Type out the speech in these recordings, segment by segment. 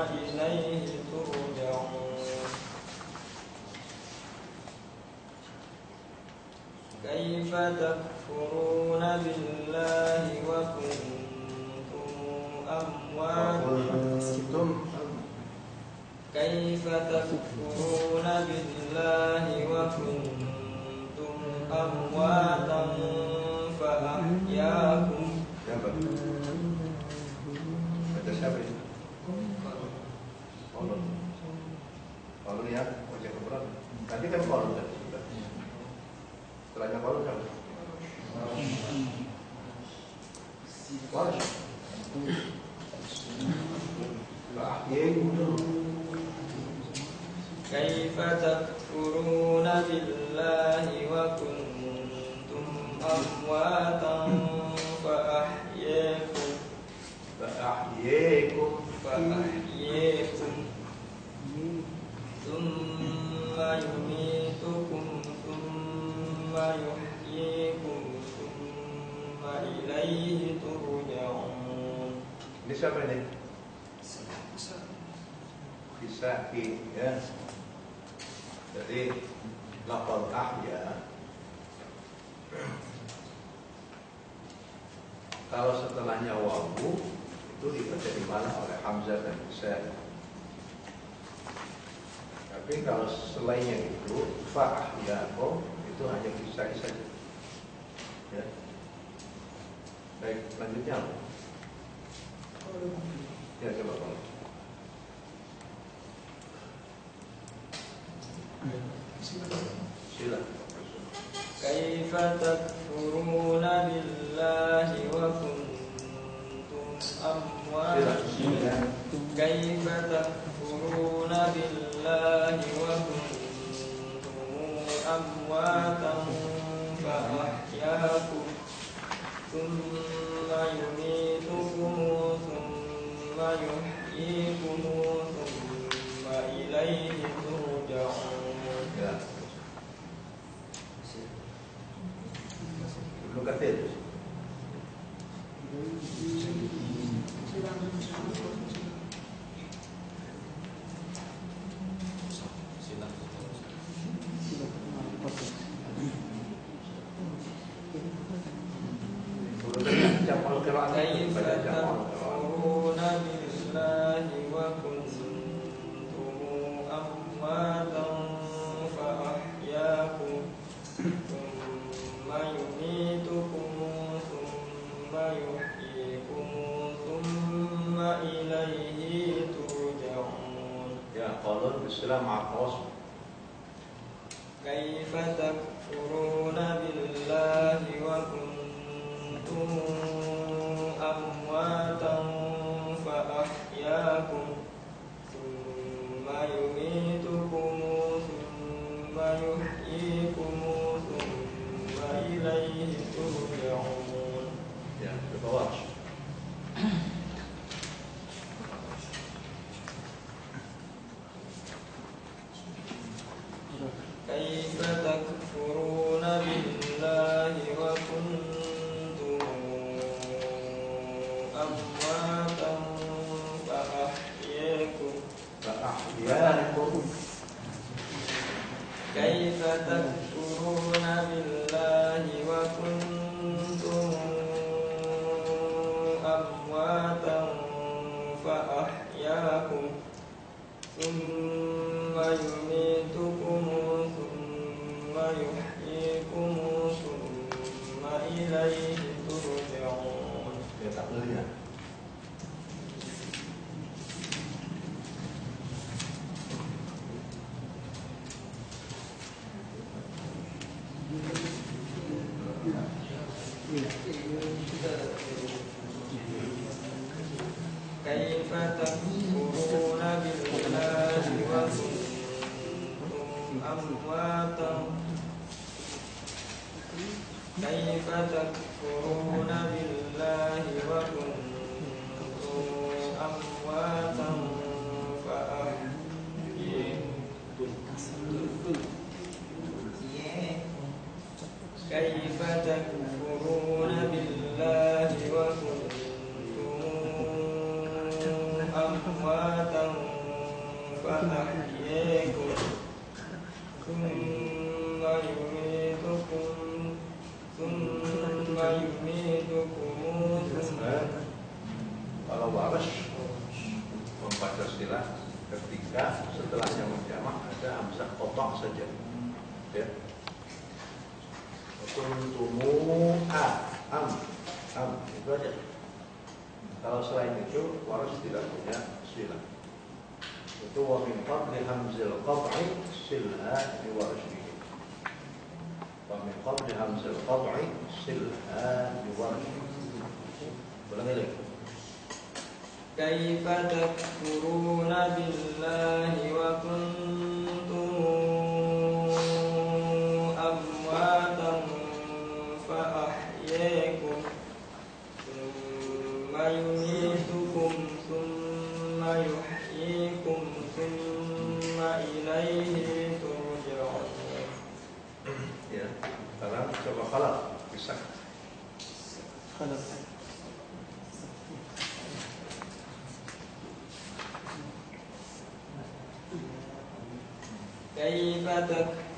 وإليه ترجعون كيف تكفرون بالله وكنتم أمواتا؟ كيف تكفرون بالله وكنتم أمواتا؟ capite un po' That. قالون بالسلام مع التواصل كيف تكفرون بالله وكنتم أمواتا فأحياكم ثم يميتكم ثم يحييكم ثم إليه ترجعون. Yeah, the خلاص بيسكت خلاص. كيف تكفر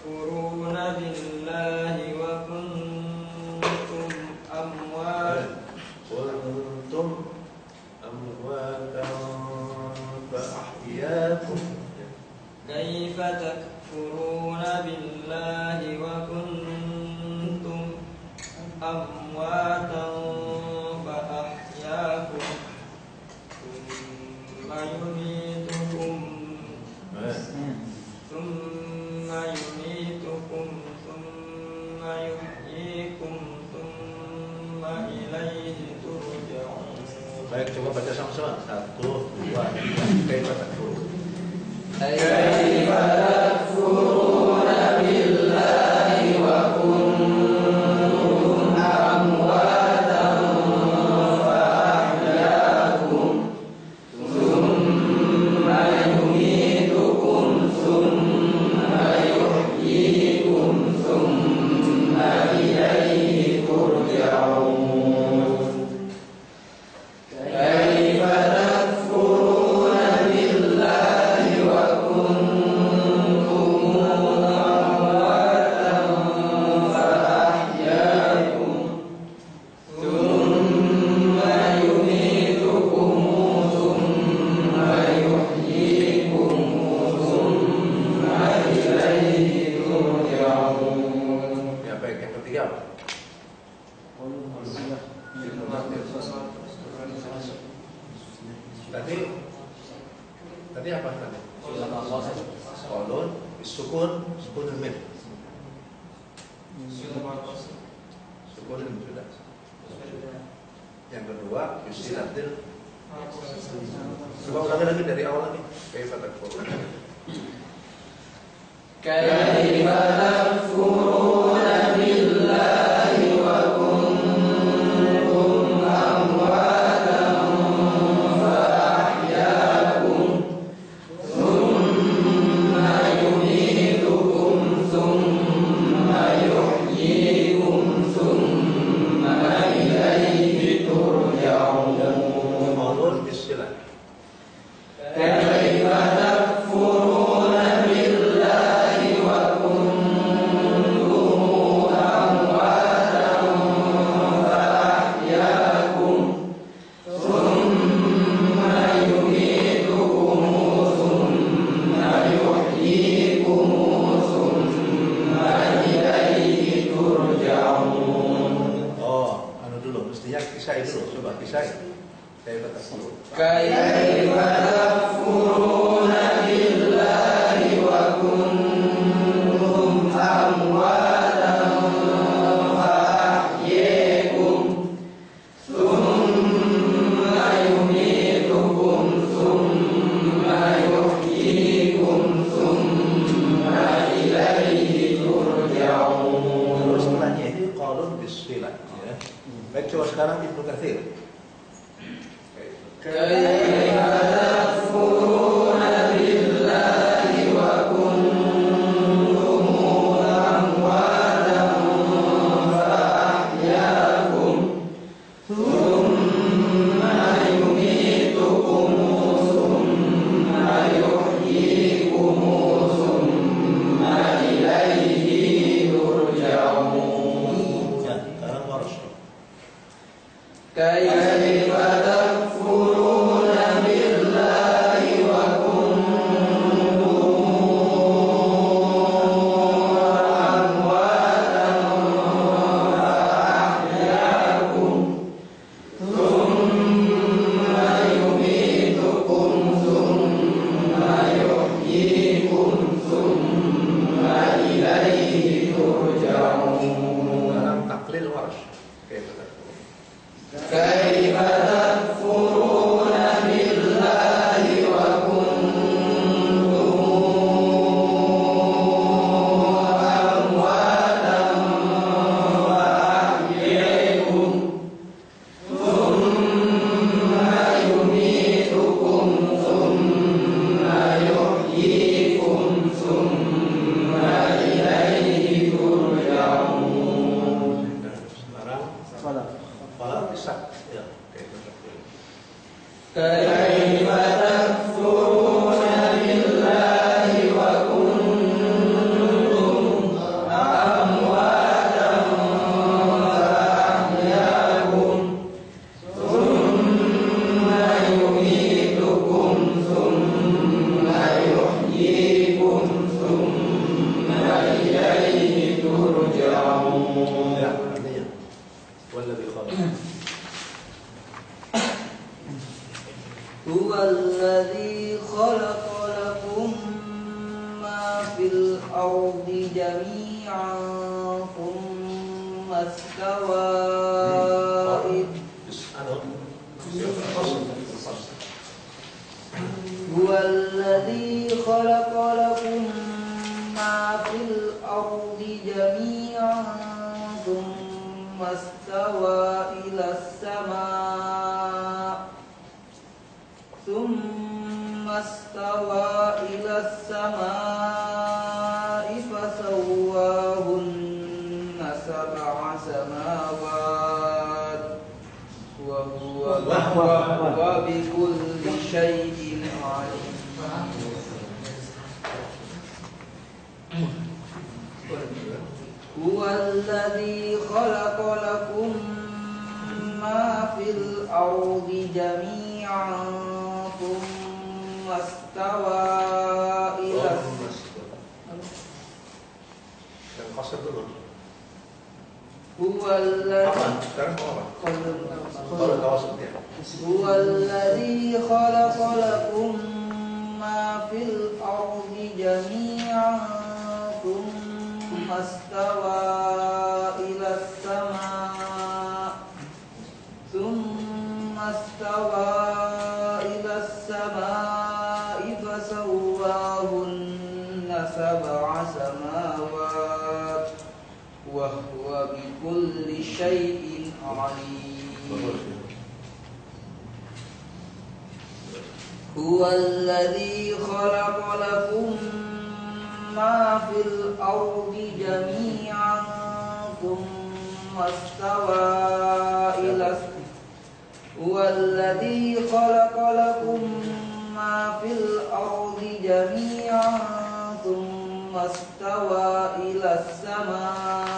Intinya kisah itu coba kisah itu. Kaifa takfurun. Wa. Sekarang استوى إلى السماء فسواهن سبع سماوات وهو وهو بكل شيء عليم. هو الذي خلق لكم ما في الأرض جميعا استوى إلى. هو الذي. هو الذي خلق لكم ما في الأرض جميعا ثم استوى شيء عليم. هو الذي خلق لكم ما في الأرض جميعا ثم استوى إلى هو الذي خلق لكم ما في الأرض جميعا ثم استوى إلى السماء.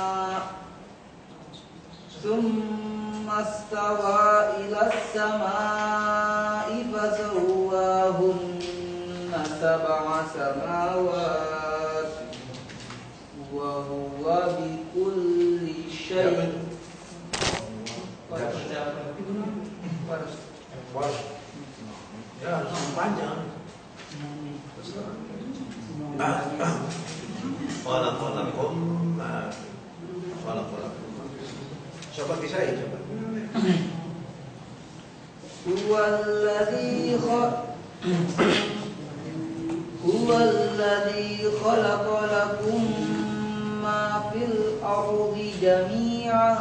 استوى إلى السماء فسواهن سبع سماوات وهو بكل شيء Ya, panjang. Walaupun lakum. Kisah coba. هو الذي خلق هو الذي خلق لكم ما في الأرض جميعا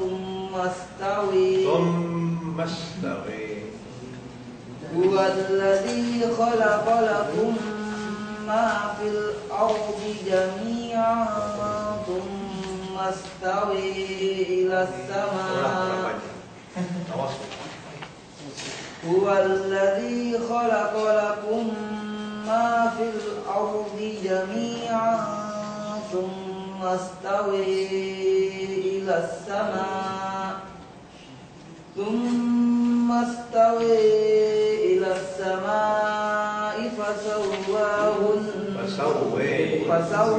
ثم استوي ثم استوي هو الذي خلق لكم ما في الأرض جميعا ثم استوي إلى السماء. هو الذي خلق لكم ما في الأرض جميعا ثم استوي إلى السماء. ثم استوي إلى السماء فسواهن فسوي فسو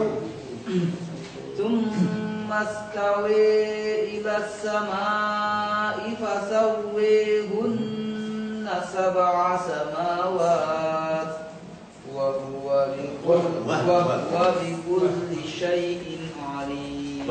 ثم استوي إلى السماء فسويهن سبع سماوات وهو بكل, وهو بكل شيء عليم.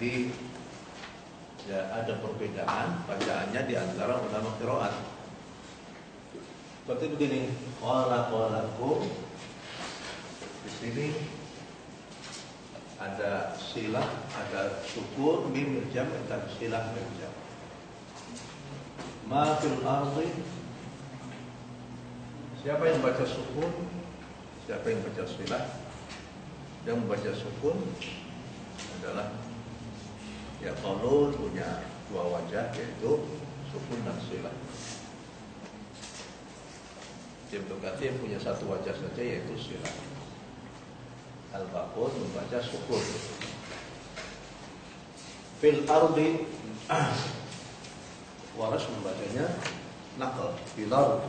Kalimat-kalimat yang di ya, ada perbedaan bacaannya di antara ulama qiraat. Seperti begini, qala qalakum di sini ada silah, ada syukur, mim jam dan silah mim jam. Ma fil ardi Siapa yang baca sukun? Siapa yang baca silah? Yang membaca sukun adalah ya qalun punya dua wajah yaitu sukun dan silah. Ibnu Katsir punya satu wajah saja yaitu silah. Al-Baqur membaca syukur Fil ardi Waras membacanya Nakal Fil ardi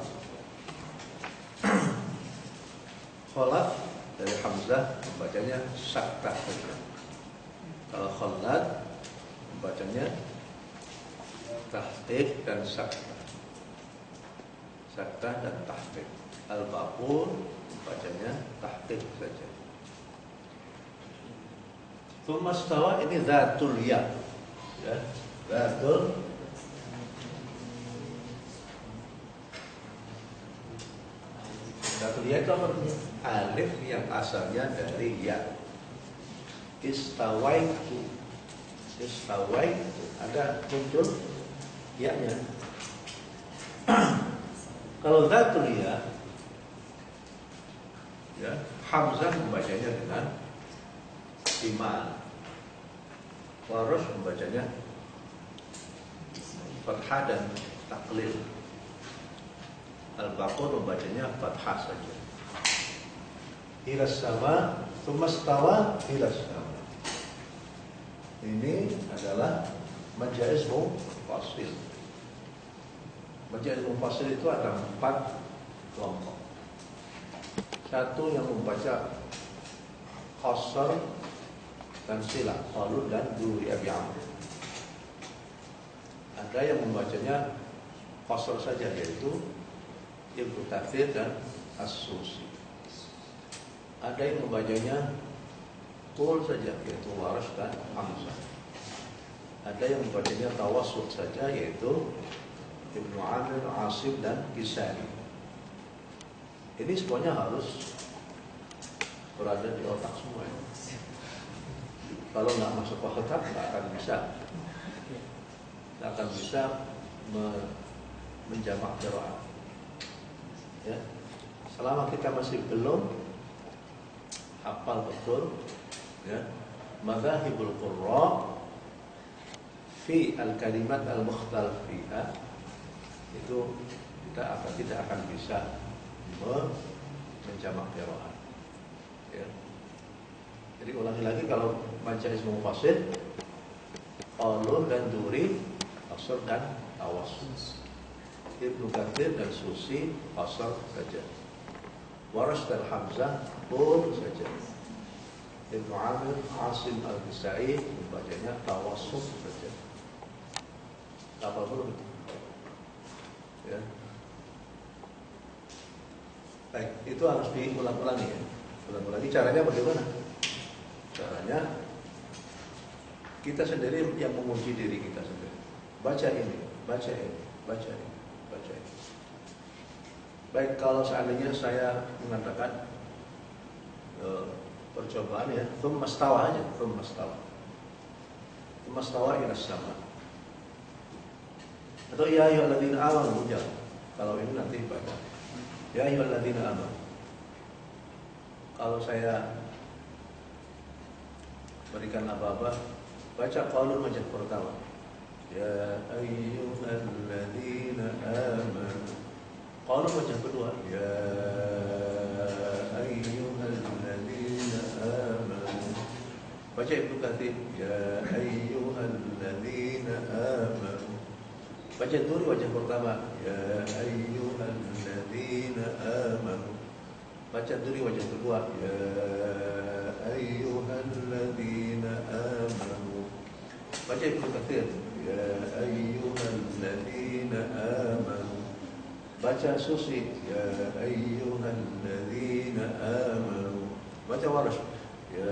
Kholaf Dari Hamzah membacanya Saktah saja Kalau Kholad Membacanya Tahqiq dan Saktah Saktah dan Tahqiq Al-Baqur Membacanya Tahqiq saja Tumastawa ini zatul ya. Ya, zatul Zatul ya itu apa? Alif yang asalnya dari ya. Istawaitu. Istawaitu. Ada muncul ya-nya. Kalau zatul ya, ya Hamzah membacanya dengan iman. Warus membacanya fathah dan taklil. Al-Baqur membacanya fathah saja. Ila sama, tumastawa ila sama. Ini adalah majais mufasil. Majais mufasil itu ada empat kelompok. Satu yang membaca qasar dan sila, qalun dan duri abi amr. Ada yang membacanya qasar saja yaitu Ibnu Katsir dan As-Susi. Ada yang membacanya tul saja yaitu Waras dan Hamzah. Ada yang membacanya tawassut saja yaitu Ibnu Amir, Asim dan Kisari. Ini semuanya harus berada di otak semua. Kalau nggak masuk kotak nggak akan bisa, nggak akan bisa me- menjamak qiraat. Ya, selama kita masih belum hafal betul, ya, madhahibul qurra fi al-kalimat al-mukhtalaf fiha. Itu kita akan tidak akan bisa me- menjamak qiraat. Ya. Jadi ulangi lagi kalau baca ismu fasid Qalun dan Duri Qasr dan Tawas Ibnu Kathir dan Susi Qasr saja. Waras dan Hamzah Pur saja Ibnu Amir Asim Al-Bisai Membacanya Tawassum saja Apa belum Ya Baik, itu harus diulang-ulangi ya Ulang-ulangi caranya bagaimana? Caranya kita sendiri yang menguji diri kita sendiri. Baca ini, baca ini, baca ini, baca ini. Baik kalau seandainya saya mengatakan eh, percobaan ya, thumma stawa aja, thumma stawa. Thumma stawa ila sama. Atau ya ayyuhalladzina amanu jangan. Kalau ini nanti baca. Ya ayyuhalladzina amanu. Kalau saya berikan apa-apa baca qaulun wajah pertama ya ayyuhalladzina amanu qaulun wajah kedua ya baca Ibnu Katsir ya ayyuhalladzina amanu. Baca duri wajah pertama. Ya ayyuhalladzina amanu. Baca duri wajah kedua. Ya ayyuhalladzina amanu. Baca Ibnu Katsir ya ayyuhalladzina amanu. Baca Susi. Ya ayyuhalladzina amanu. Baca Waras. Ya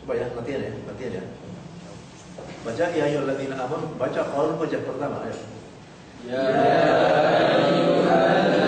coba ya latihan ya latihan ya. Baca ya ayyuhalladzina amanu baca qaul wajah pertama ya Ya ayyuhalladzina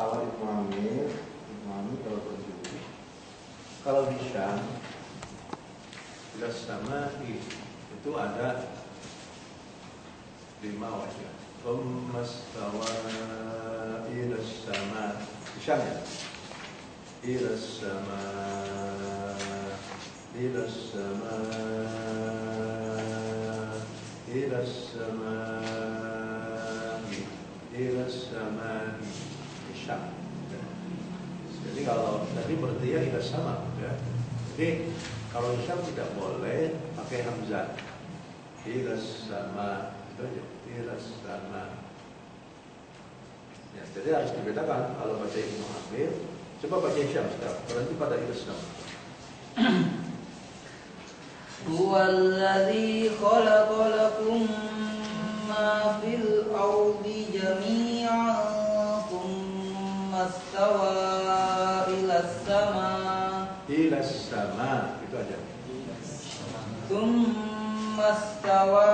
kalau Ibnu Amir, Ibnu Amir kalau berjudi, kalau Hisham jelas sama itu ada lima wajah. Thummastawa ila sama. Hisham ya. Ila sama. Ila sama. Ila sama. Ila sama Hisham. Jadi kalau tadi berarti ya ila sama ya. Jadi kalau Hisham tidak boleh pakai hamzah. Ila sama itu aja. Ila sama. Ya, jadi harus dibedakan kalau baca Ibnu Amir, coba baca Hisham sekarang. Berarti pada ila sama. هو الذي خلق لكم ما في الأرض جميعا ثم استوى إلى السماء Ila sama itu aja. ثم استوى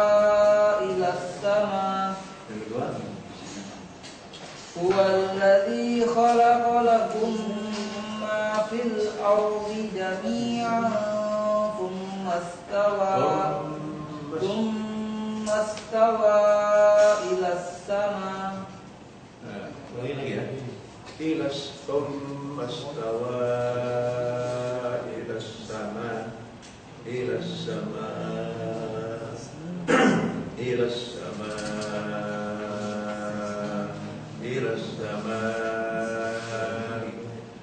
إلى السماء Yang kedua, هو الذي خلق لكم ما في الأرض جميعا ثم استوى Thumma- ثم استوى إلى السماء Ila thumma stawa ila sama ila sama ila sama ila sama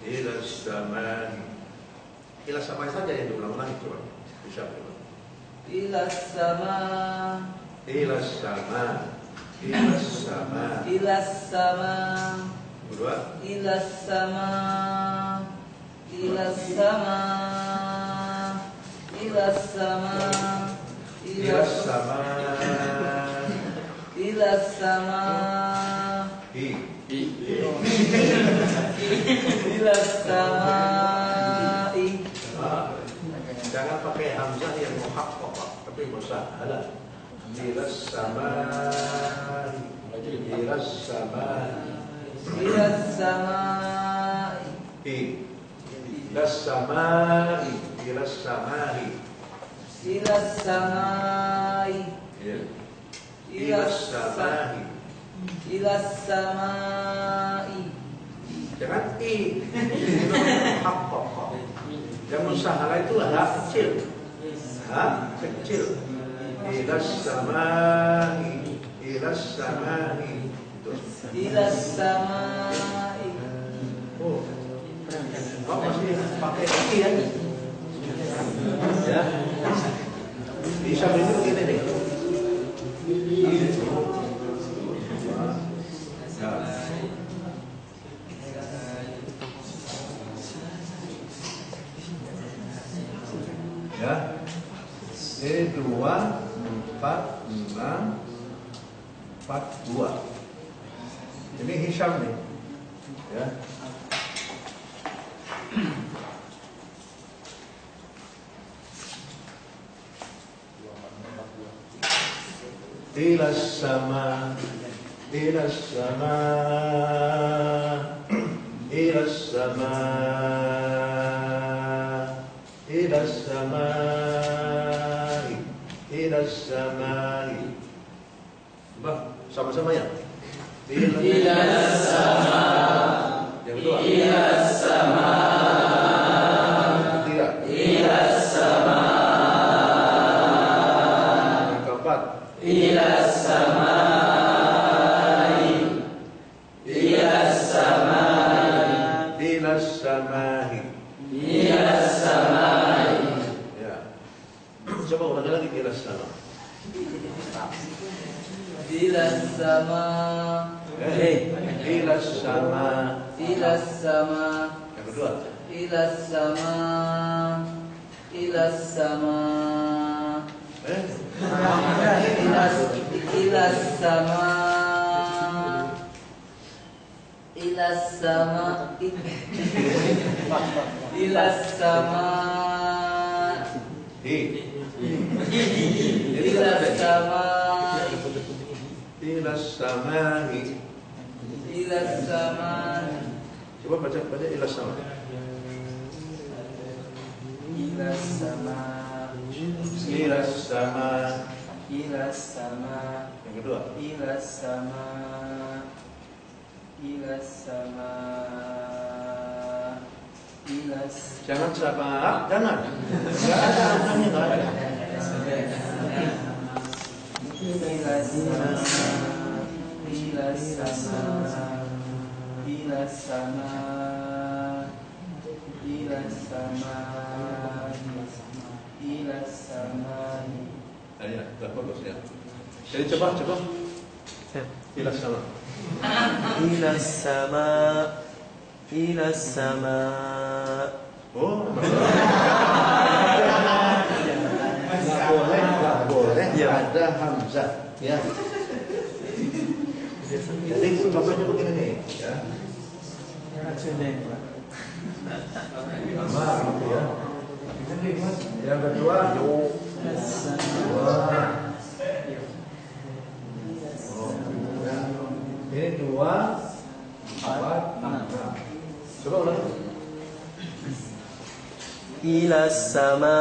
ila sama ila sama saja yang diulang-ulangi coba bisa coba. إلى السماء ila sama ila sama إلى السماء Kedua. Ila sama. Ila sama. Ila sama. Ila sama. Ila sama. I. I. Ila sama. Jangan pakai hamzah yang muhak muhakkak, tapi usah halal. Ila sama. Ila sama. إلى السماء hi ila sama ila sama إلى السماء ya إلى ila السماء sama إلى السماء jangan i itu muhaqqaqah yang musahalah itu ha kecil ha kecil ila sama ila sama itu إلى السماء Oh, kau masih pakai kaki ya? Ya, bisa itu begini deh. Ya. Ya, ini dua, empat, enam, empat, dua. Hisham nih. Ya. إلى السماء إلى السماء إلى السماء إلى السماء إلى السماء Bah, sama-sama ya. Ila Yang kedua. Ila Ketiga. Yang keempat. Ila samahi. Ya. Coba ulangi lagi ila sama. ila sama Eh, ila sama. ila sama Yang kedua. ila sama ila sama Eh, ila ila sama ila sama ila sama di. ila sama Ila sama Coba baca baca ila sama. ila sama Ila sama. ila sama Yang kedua. ila sama ila sama ila Jangan sama. Jangan. Enggak ada enggak ada. ila sama ila sama ila sama ila sama ila sama Ah, ya, sudah bagus ya. Jadi coba coba. Ila sama. إلى السماء إلى السماء Oh, nggak boleh, nggak boleh Ya. ada hamzah, ya. Jadi contohnya begini nih, ya. Lima, gitu ya. Yang kedua. Ini dua, empat. Coba ulang. Ila sama.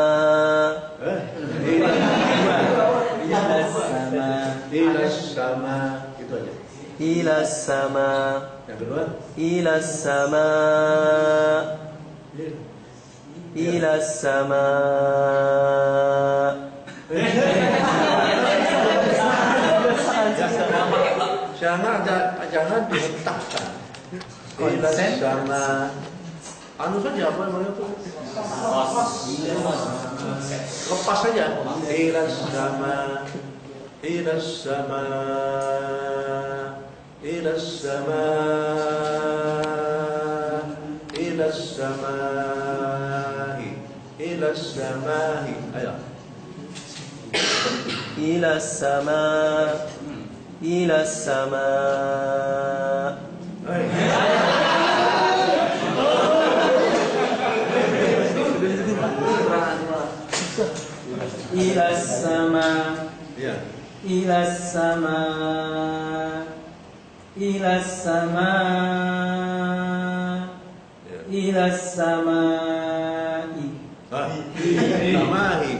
Eh? Ila sama. Ila sama. Ila sama ila sama. Yang ila sama. Iya. Ila sama. Jangan jangan dihentakkan sama. Anu saja apa namanya itu? Lepas saja. Ilas sama. Ilas sama. إلى السماء إلى السماء إلى السماء. أيوة. إلى السماء إلى السماء. إلى السماء إلى السماء. إلى السماء Ya. إلى السماء Ah, samahi.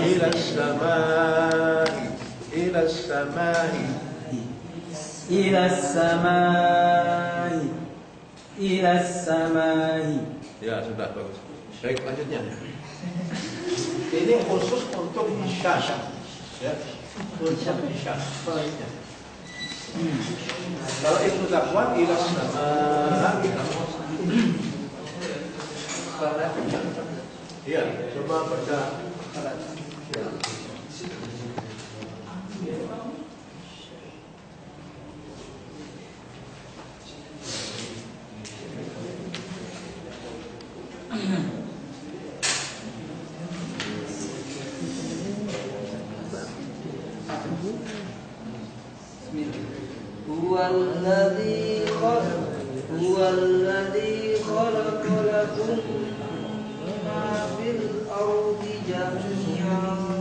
Ila samahi. Ila samahi. إلى السماء إلى السماء Ya, sudah bagus. Baik, lanjutnya. Ini khusus untuk isya. Ya. Untuk isya. Kalau itu dakwah ila sama Iya, coba. Ya. الذي خلق هو الذي خلق لكم ما في الأرض جميعا.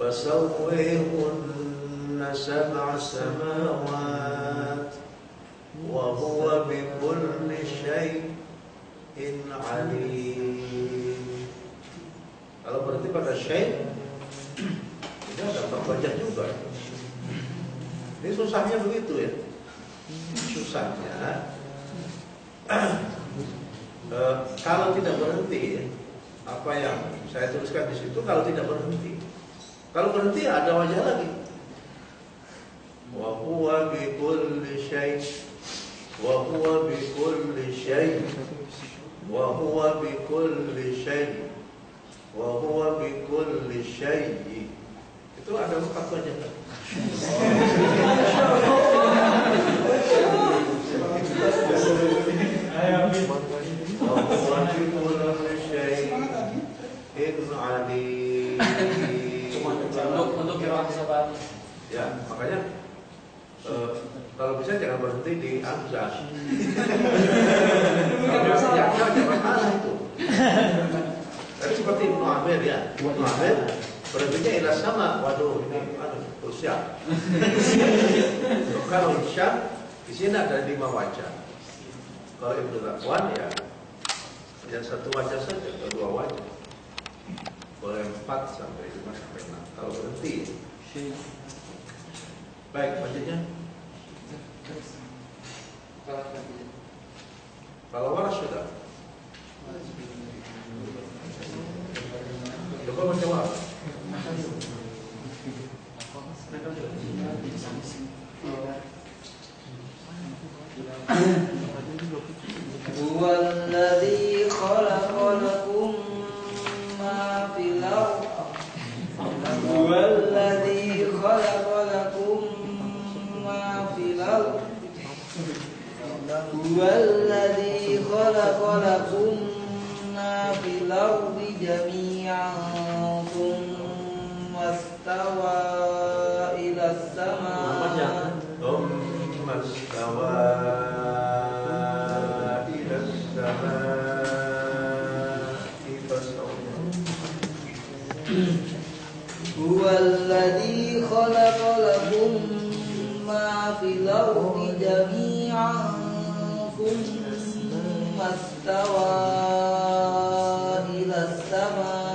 فسويهن سبع سماوات وهو بكل شيء عليم Kalau berarti pada syait Ini ada baca juga Ini susahnya begitu ya Susahnya eh, Kalau tidak berhenti Apa yang saya tuliskan di situ Kalau tidak berhenti Kalau berhenti ada wajah lagi Wa huwa bi kulli syai Wa huwa bi kulli syai Wa huwa bi kulli syai Wa huwa bi kulli syai Itu ada empat wajah kan? Wa huwa bi kulli siapa? Ya, makanya eh, kalau bisa jangan berhenti di Hamzah. Kalau yang jangan masalah itu. Tapi seperti Ibnu Amir ya, Ibnu Amir berhentinya ila sama. Waduh, ini aduh, krusial. kalau Hisham di sini ada lima wajah. Kalau Ibnu Zakwan ya yang satu wajah saja atau dua wajah. Boleh empat sampai lima sampai enam Kalau berhenti Baik, bacanya. Kalau waras sudah. Coba baca waras. هو الذي خلق لكم ما في الأرض هو الذي خلق لكم ما في الأرض جميعا ثم استوى إلى السماء. ثم استوى. Ilah, ini jadi yang punas. Mustawa, ilah sama.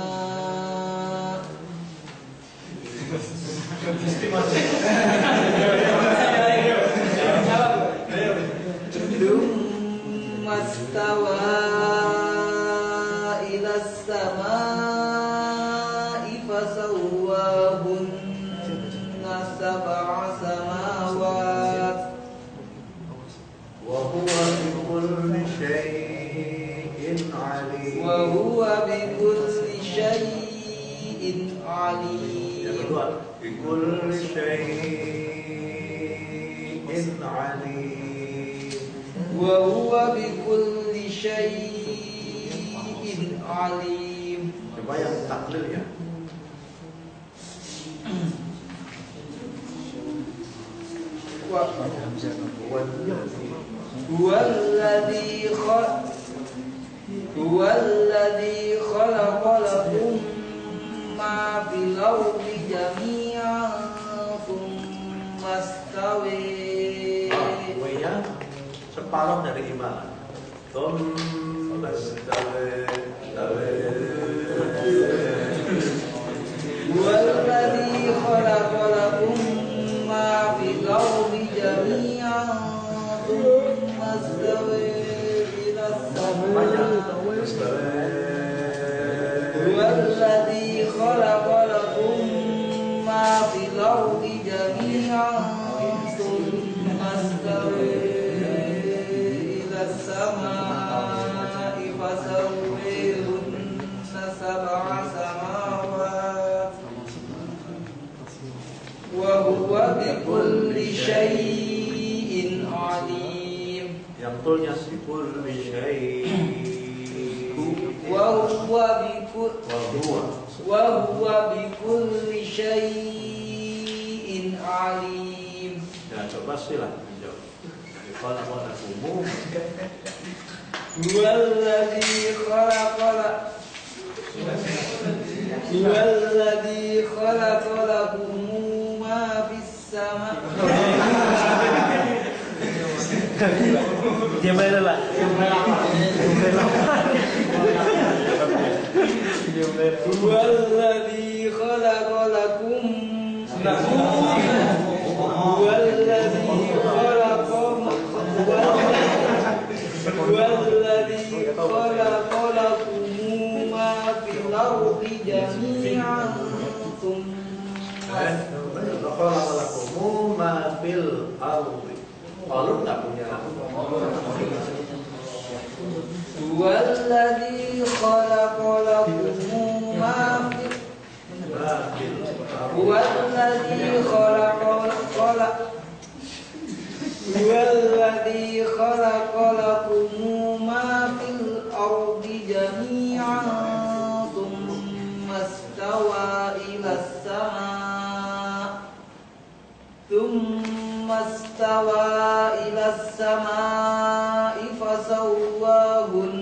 السماء فسواهن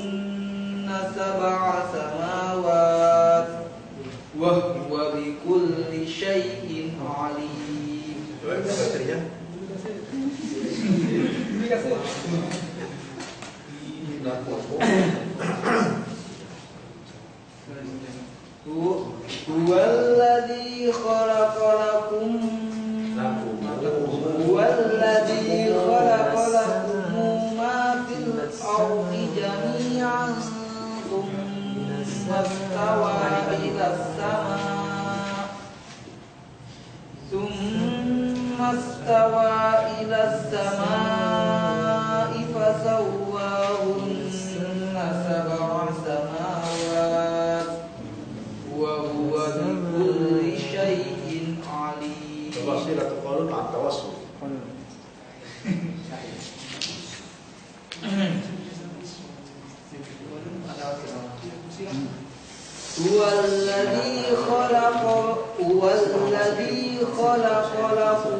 سبع سماوات وهو بكل شيء عليم. هو الذي خلقنا استوى إلى السماء فسواهن سبع سماوات وهو بكل شيء عليم. تفاصيل تقارن مع التوسل. هو الذي خلق هو الذي خلق لكم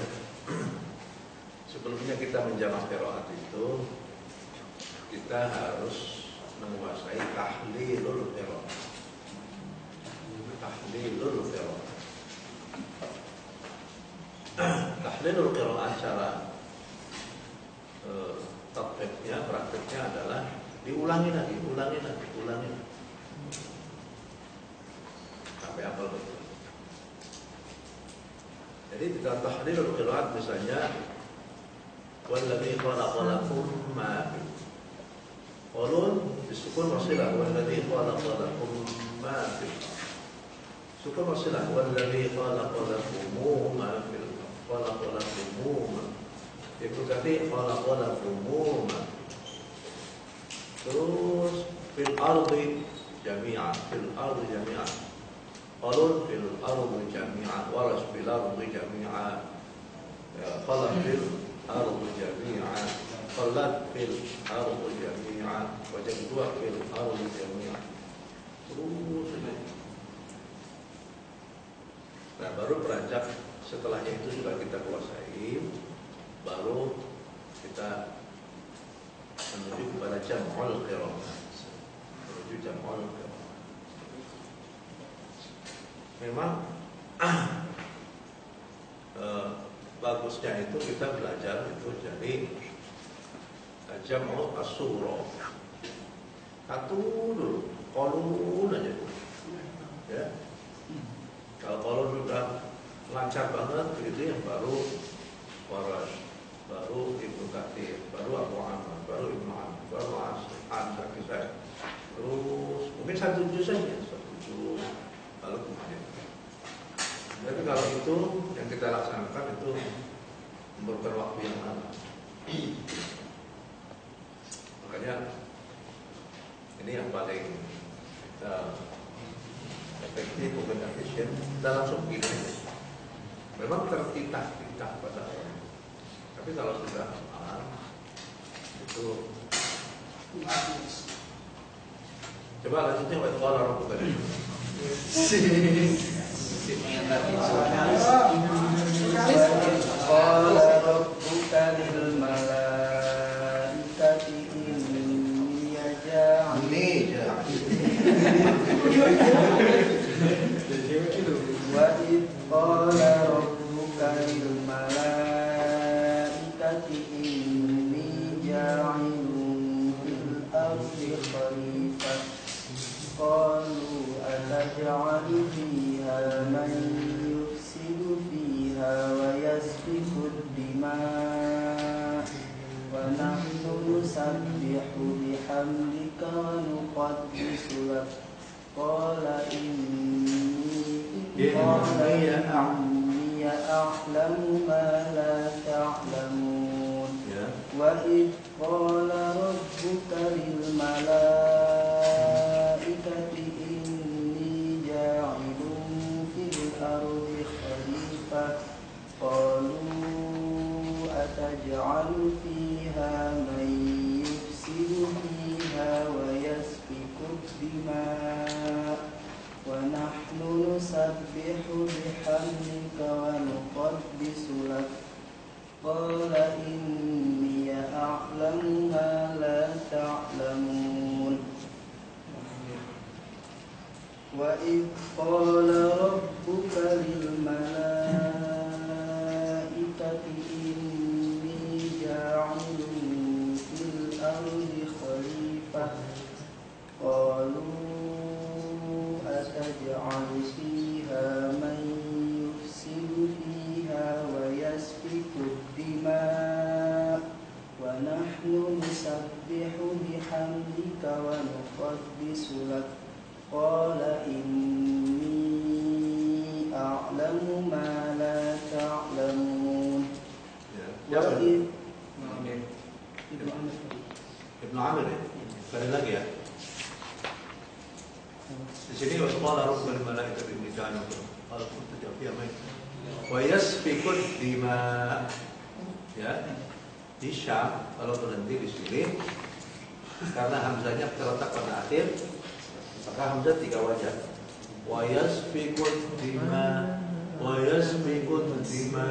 Sebelumnya kita menjamak qiraat itu kita harus menguasai tahlilul qiraat. Tahlilul qiraat. Tahlilul qiraat secara eh, tatbiknya, prakteknya adalah diulangi lagi, ulangi lagi, ulangi lagi. Sampai hafal betul. Jadi di dalam tahlilul qiraat misalnya والذي خلق لكم ما في. قولون بالسكون وصلة والذي خلق لكم ما في. الأرض سكون وصلة. والذي خلق لكم ما في. الأرض خلق لكم ما Ibnu Katsir خلق لكم ما terus fil ardi jami'an fil ardi jami'an qalun fil ardi jami'an waras fil ardi jami'an khalaq fil fil ardi jami'an wajah kedua fil ardi jami'an terus ini nah baru beranjak setelahnya itu sudah kita kuasai baru kita menuju kepada jam'ul qiraah menuju jam'ul qiraah memang eh, bagusnya itu kita belajar itu jadi eh, jam'ul as-sura satu dulu kolun aja ya kalau kolun sudah lancar banget gitu yang baru waras baru Ibnu Katsir, baru Abu Amr, baru Ibnu Amr, baru An saya. Terus mungkin satu juz saja, satu juz lalu kemudian. Tapi kalau itu yang kita laksanakan itu memerlukan waktu yang lama. Makanya ini yang paling kita efektif bukan efisien dalam begini. Memang tertitah-titah pada orang. Tapi kalau sudah hafal itu coba lanjutnya wa qala rabbuka قال ربك للملائكة إني جاعل ini ya. وإذ قال بحمدك ونقدس لك قال إني قال إني أعلم ما لا تعلمون. وإذ قال ربك للملائكة نسبح بحمدك ونقدس لك. قال إني أعلم ما لا تعلمون. وإذ قال ربك للملائكة Ya. Siapa? وإذ Ibnu Amir ya. Sekali lagi ya. Di sini wasqala rabbul malaikati inni ja'alun al kuntu jafiya mai. Wa yasfikul dima. Ya. Di Syam kalau berhenti di sini karena hamzahnya terletak pada akhir maka hamzah tiga wajah. Wa yasfikul dima wa yasfikul dima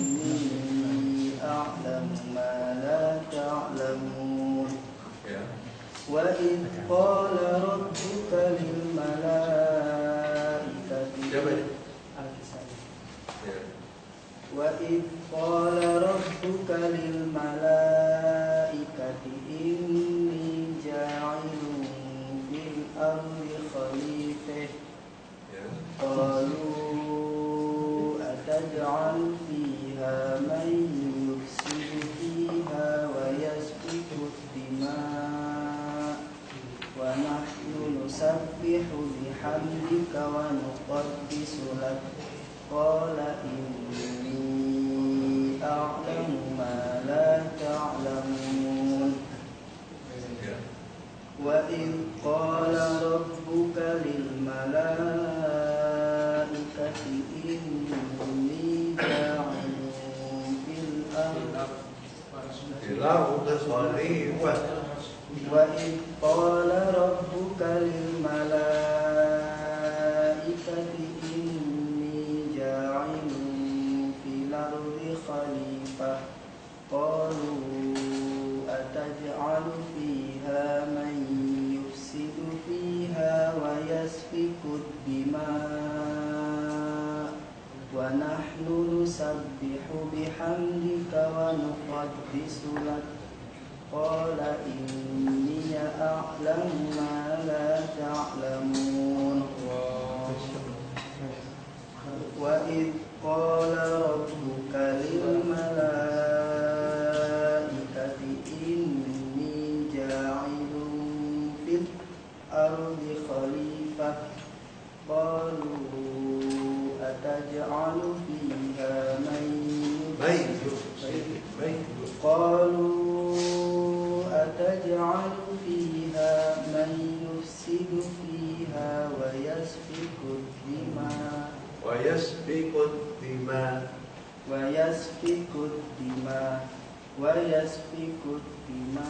وإذ قال ربك للملائكة. وإذ قال ربك للملائكة إني جاعل في الأرض خليفة. قالوا بحمدك ونقدس لك قال إني أعلم ما لا تعلمون. وإذ قال ربك للملائكة إني جاعل في الأرض. وإذ قال ربك للملائكة ونحن نسبح بحمدك ونقدس لك. قال إني أعلم ما لا تعلمون. وإذ قال ربك للملائكة dima. Wa yasfikud dima. Wa pikut dima.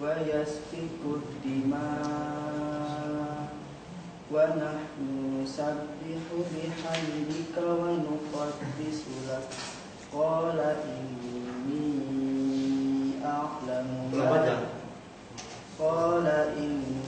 Wa pikut dima. Wa nahnu nusabbihu bihamdika wa nuqaddisu lak. Qala inni a'lamu qala ini.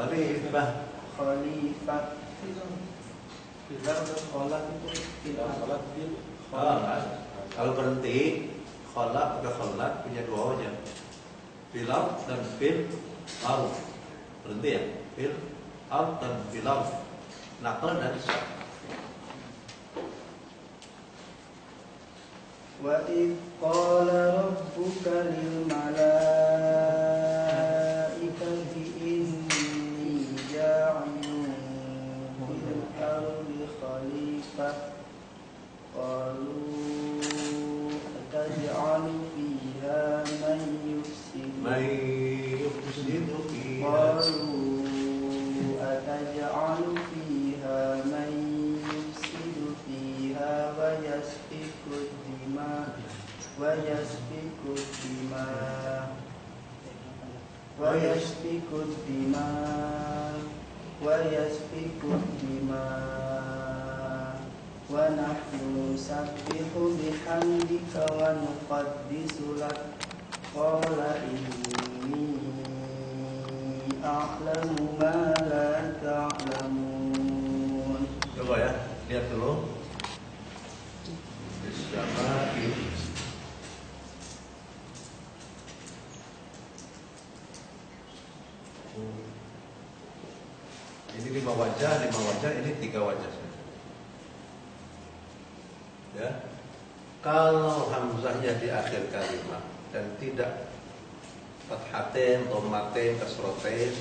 Khalifah. Khalifah. Khilaf sholat itu khilaf sholat bil Kalau berhenti Kholak udah kholak punya dua wajah. Filau dan bil al Berhenti ya? Bil al dan filau Nakal dan isyak Wa idh qala rabbuka lil malaikati ويسفك الدماء ويسفك الدماء ويسفك الدماء ونحن نسبح بحمدك ونقدس لك قال إني أعلم ما لا تعلمون Coba ya, lihat dulu. Bersama lima wajah, lima wajah, ini tiga wajah. Ya. Kalau hamzahnya di akhir kalimat dan tidak fathatain, dhammatain, kasratain,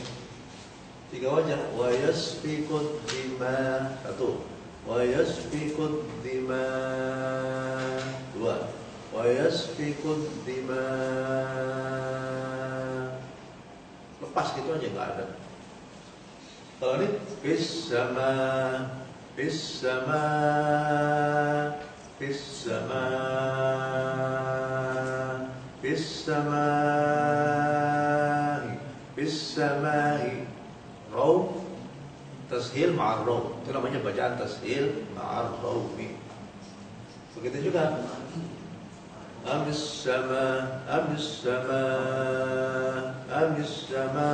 tiga wajah wa yasfiqud dima satu wa yasfiqud dima dua wa yasfiqud dima lepas gitu aja nggak ada kalau ini bis sama bis sama bis sama bis sama bis sama. Raw tashil ma'ar raw itu namanya bacaan tashil ma'ar rawmi begitu juga. Amis sama amis sama amis sama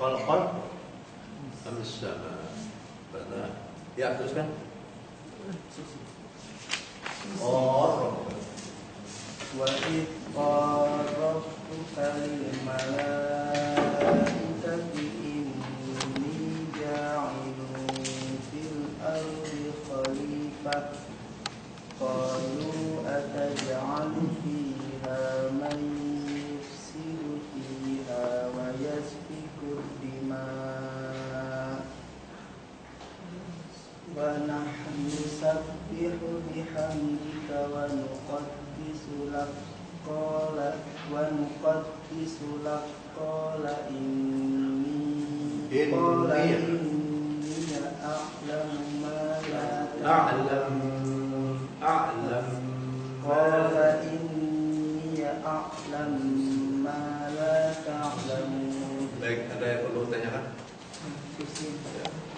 خلقه أم السماء بناه يحدث كده قال وإذ قال ربك للملائكة بحمدك ونقدس لك قال ونقدس لك قال إني قال إني. إني أعلم ما لا أعلم أعلم قال إني أعلم ما لا تعلمون Baik, ada yang perlu tanyakan?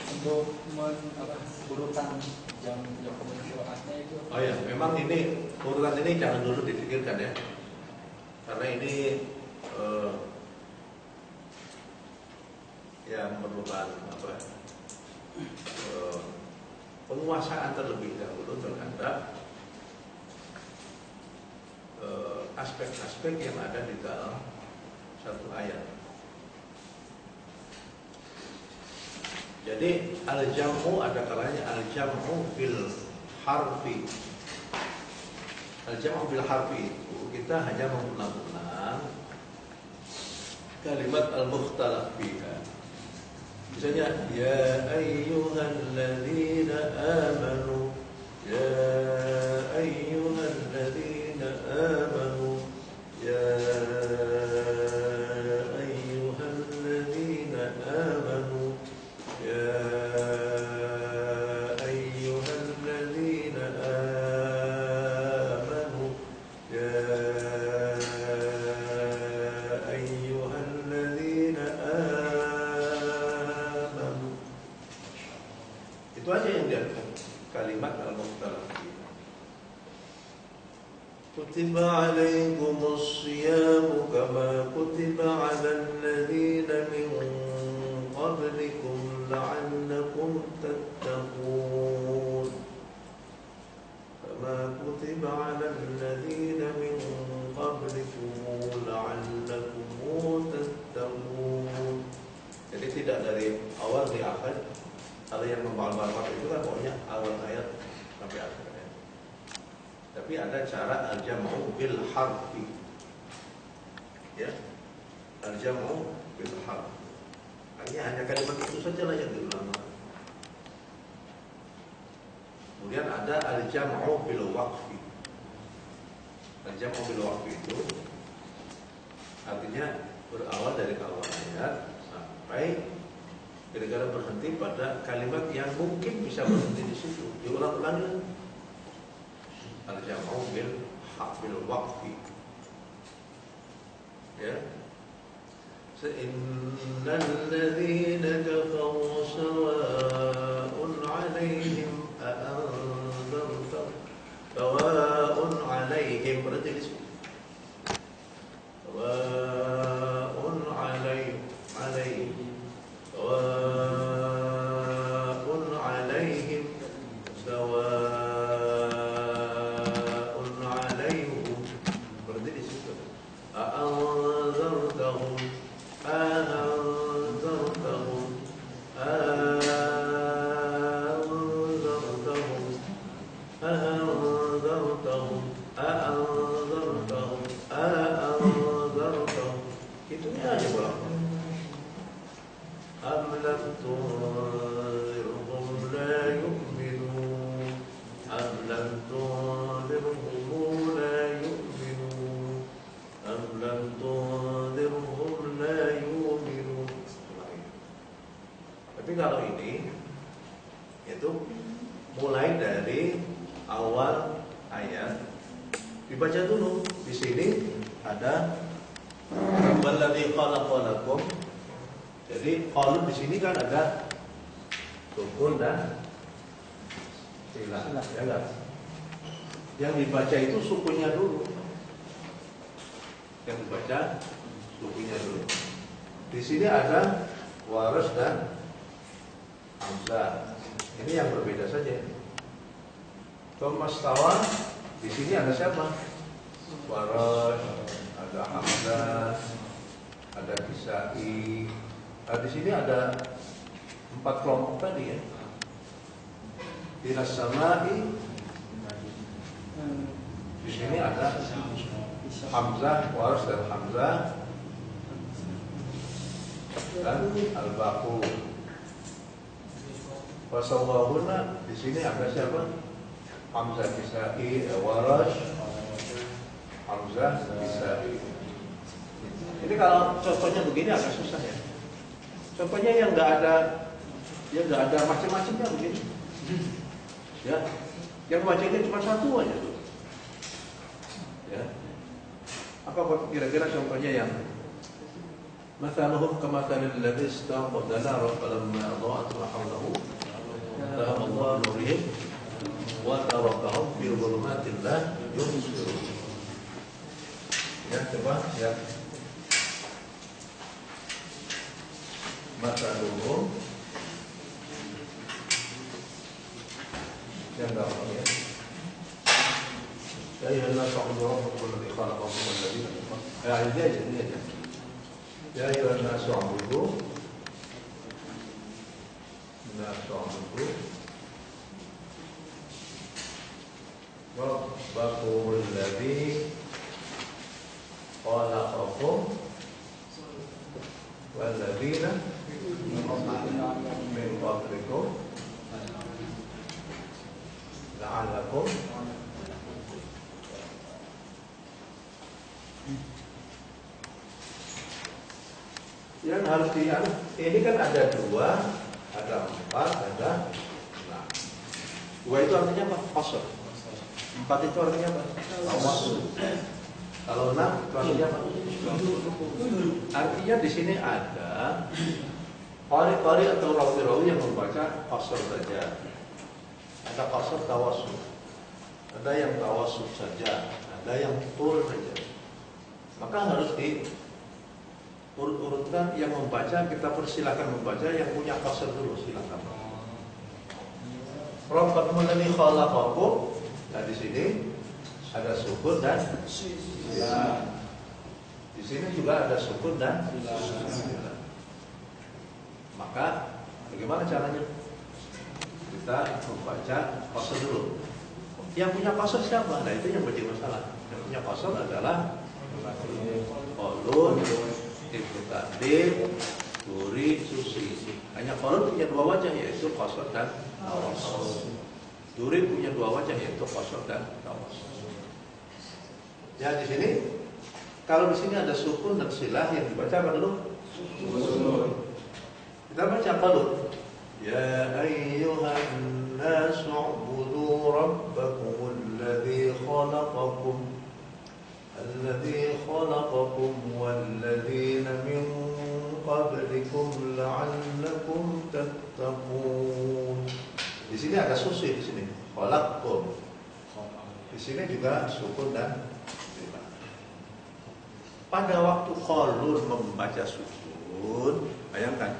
Untuk men, Oh ya, memang ini urutan ini jangan dulu dipikirkan ya, karena ini eh, yang memerlukan apa? eh, penguasaan terlebih dahulu terhadap eh, aspek-aspek yang ada di dalam satu ayat. Jadi al-jam'u ada kalanya al-jam'u bil harfi. Al-jam'u bil harfi itu kita hanya mengulang-ulang kalimat al-mukhtalaf fiha. Misalnya ya ayyuhalladzina amanu Dibaca itu sukunnya dulu. Yang dibaca sukunnya dulu. Di sini ada waras dan hamzah. Ini yang berbeda saja. Thomas Tawa di sini ada siapa? Waras, ada hamzah, ada kisai. Nah, di sini ada empat kelompok tadi ya. Dinas samai di sini ada Hamzah, Waras dan Hamzah dan Al-Baqu. Wasawahuna di sini ada siapa? Hamzah Kisai, Waras, Hamzah Kisai. Ini kalau contohnya begini agak susah ya. Contohnya yang nggak ada, yang nggak ada macam-macamnya begini. Ya, yang bacanya cuma satu aja Ya. Apa kira-kira contohnya yang مثلهم كمثل الذي استوقد نارا فلما أضاءت ما حوله ذهب الله نورهم وتركهم في ظلمات لا يبصرون Ya, coba ya. Mathaluhum yang gampang ya. Ya ayuhan nas u'budu rabbakum alladhi khalaqakum wal ladzina min qablikum. Ya ini aja ini aja. Ya ayuhan nas u'budu nas u'budu rabbakum alladhi khalaqakum wal ladzina min qablikum la'allakum yang harus di ini kan ada dua, ada empat, ada enam. Dua itu artinya apa? Kosong. Empat itu artinya apa? Tawasul. Kalau enam itu artinya apa? Artinya di sini ada Qari-qari atau rawi-rawi yang membaca kosor saja Ada kosor tawasul Ada yang tawasul saja Ada yang tul saja Maka harus di urut-urutkan yang membaca kita persilakan membaca yang punya kosor dulu silakan. Rabbakum alladzi khalaqakum. Nah di sini ada sukun dan sila. Di sini juga ada sukun dan. Maka bagaimana caranya? Kita membaca kosor dulu. Yang punya kosor siapa? Nah itu yang menjadi masalah. Yang punya kosor adalah Kolun, Kadir, Duri, Susi. Hanya Kolun punya dua wajah yaitu kosor dan tawas. Duri punya dua wajah yaitu kosor dan tawas. Ya di sini kalau di sini ada sukun dan silah yang dibaca apa dulu? Sukun. Kita baca qalut. Ya ayyuhan nas u'budu rabbakum alladhi khalaqakum الذي خلقكم والذين من قبلكم لعلكم تتقون. Di sini ada susi di sini. Khalaqkum. Di sini juga sukun dan ribah. Pada waktu Khalun membaca sukun, bayangkan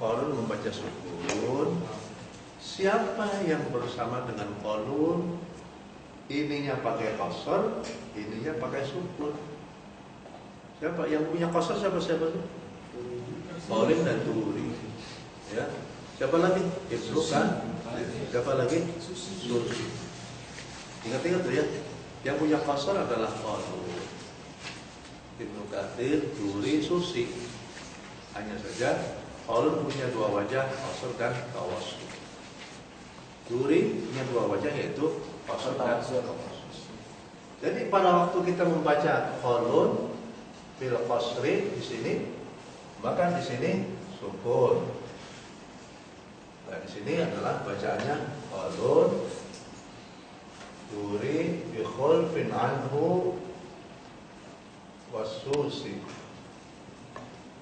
Khalun membaca sukun, siapa yang bersama dengan Khalun ininya pakai kosor, ininya pakai sukun. Siapa yang punya kosor siapa siapa? Khalid dan Turi. Ya. Siapa lagi? Ibnu kan? Siapa lagi? Susi. Ingat-ingat tuh ya. Yang punya kosor adalah Khalid. Ibnu Kathir, Turi, Susi. Hanya saja Khalid punya dua wajah, kosor dan tawasul. Turi punya dua wajah yaitu. Jadi pada waktu kita membaca Khalid bil qasri di sini, maka di sini sukun. Nah, di sini adalah bacaannya Khalid Turi bi khulfin anhu wasusi.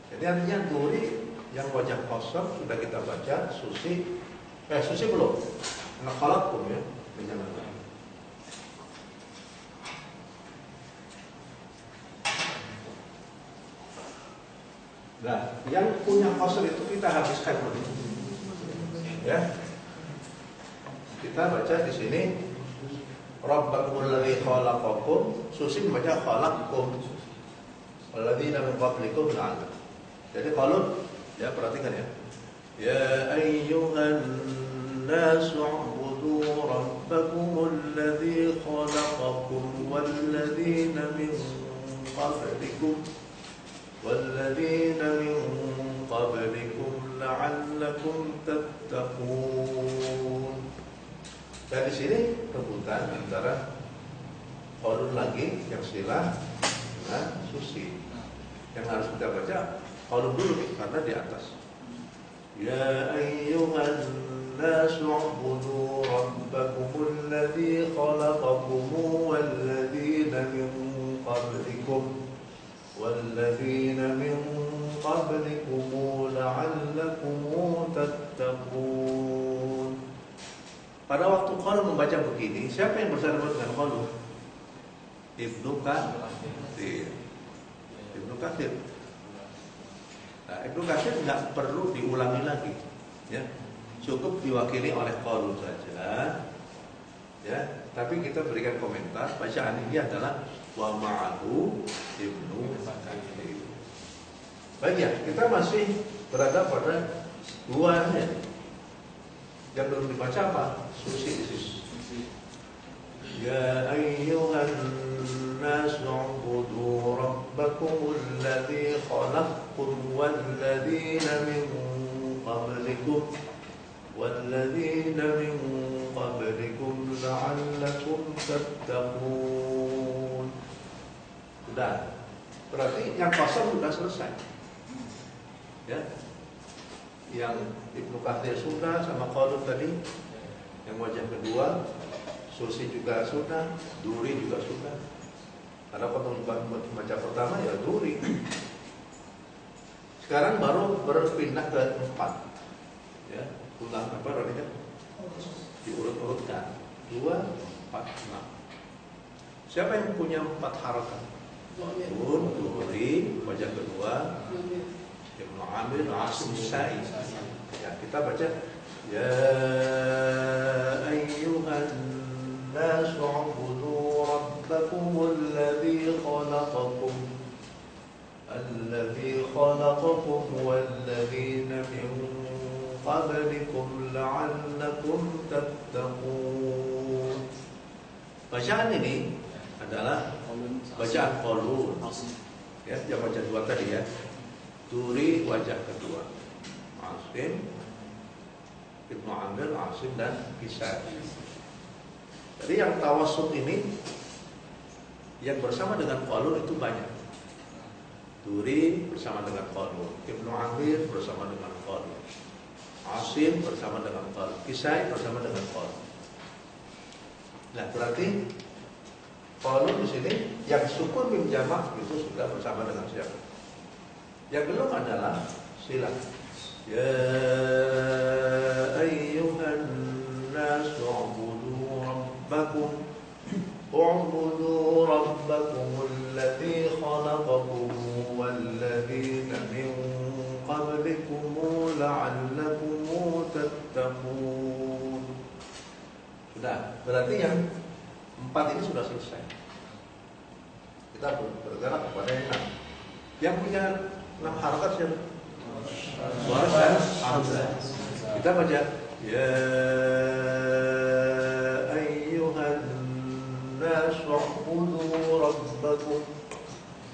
Jadi artinya duri yang wajah kosong sudah kita baca, susi, eh susi belum, nakalakum ya, jangan Nah, yang punya kosong itu kita habiskan. Dulu. Ya, kita baca di sini Rabbakum alladhi khalaqakum. Susi membaca khalaqkum Alladhina min qablikum la'ala Jadi kalau Ya perhatikan ya. Ya ayyuhan nasu Ubudu rabbakum Alladhi khalaqakum Walladhina min qablikum Walladhina min qablikum La'allakum tattaqun dan di sini rebutan antara kolun lagi yang sila dengan susi. Yang harus kita baca kolun dulu karena di atas. Ya ayyuhan nasu ubudu rabbakum alladhi khalaqakum walladhina min qablikum walladhina min qablikum la'allakum tattaqun pada waktu Qalu membaca begini, siapa yang bersama dengan Qalu? Ibnu Kathir. Ibnu Kathir. Nah, Ibnu Kathir nggak perlu diulangi lagi, ya. Cukup diwakili oleh Qalu saja. Ya, tapi kita berikan komentar bacaan ini adalah wa ma'ahu Ibnu Kathir. Baik ya, kita masih berada pada dua ya. Yang belum dibaca apa? Susi Ya ayyuhan nas ubudu rabbakum alladhi khalaqkum walladhina min qablikum walladhina min qablikum la'allakum tattaqun Sudah. Berarti yang kosong sudah selesai. Ya. Yang Ibnu Kathir sudah sama Khalid tadi. Yang wajah kedua Susi juga sudah Duri juga sudah. Karena baca pertama ya Duri. Sekarang baru berpindah ke empat ya ulang apa namanya? Diurut-urutkan. Dua empat enam siapa yang punya empat harakat Dun, Duri, wajah kedua Ibnu Amir Asim Sa'i ya, kita baca. Ya ayyuhan nas ubudu rabbakum alladhi khalaqakum. Alladhi khalaqakum walladhina min qablikum la'allakum tattaqun. Bacaan ini adalah bacaan qolun ya yang baca dua tadi ya Turi wajah kedua Asim Ibnu Amir, Asim dan Kisah Jadi yang tawasud ini Yang bersama dengan Qalun itu banyak Duri bersama dengan Qalun. Ibnu Amir bersama dengan Qalun. Asim bersama dengan Qalun. Kisai bersama dengan Qalun. Nah, berarti Qalun di sini yang sukun mim jamak itu sudah bersama dengan siapa? Yang belum adalah sila. Ya ayyuhan nasu ubudu rabbakum اعبدوا ربكم الذي خلقكم والذين من قبلكم لعلكم تتقون Sudah, berarti yang empat ini sudah selesai. Kita ber- bergerak kepada yang enam. Yang punya enam harokat siapa? Suara Hamzah. Kita baca Ya ayyuhan nas u'budu rabbakum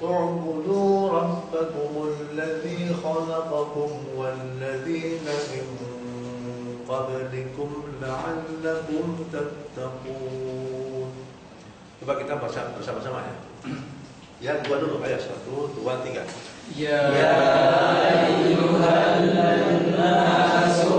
اعبدوا ربكم الذي خلقكم والذين من قبلكم لعلكم تتقون Coba kita baca bersama-sama ya. Ya, dua dulu ayo satu, dua, tiga. Ya Asar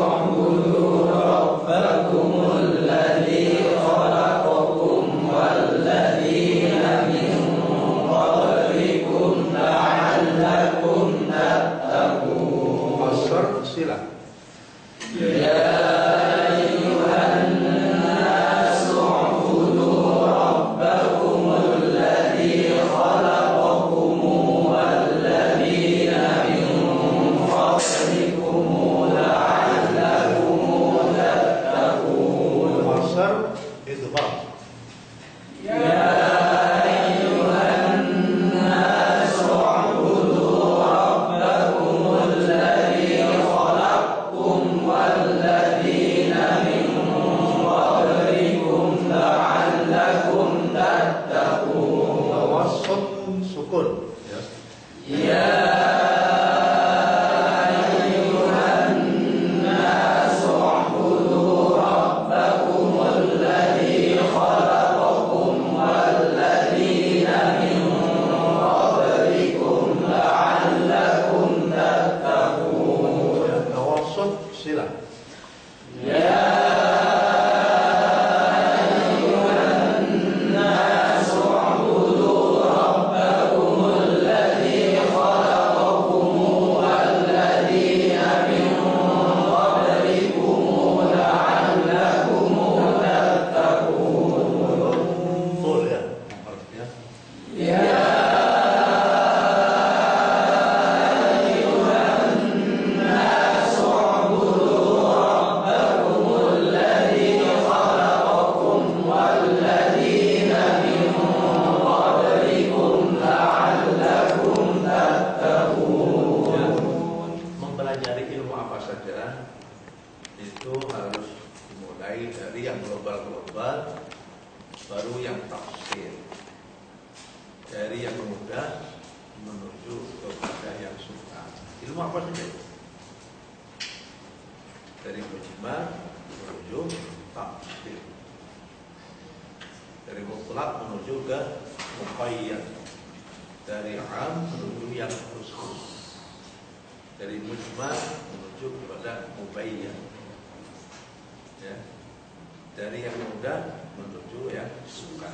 mudah menuju yang suka.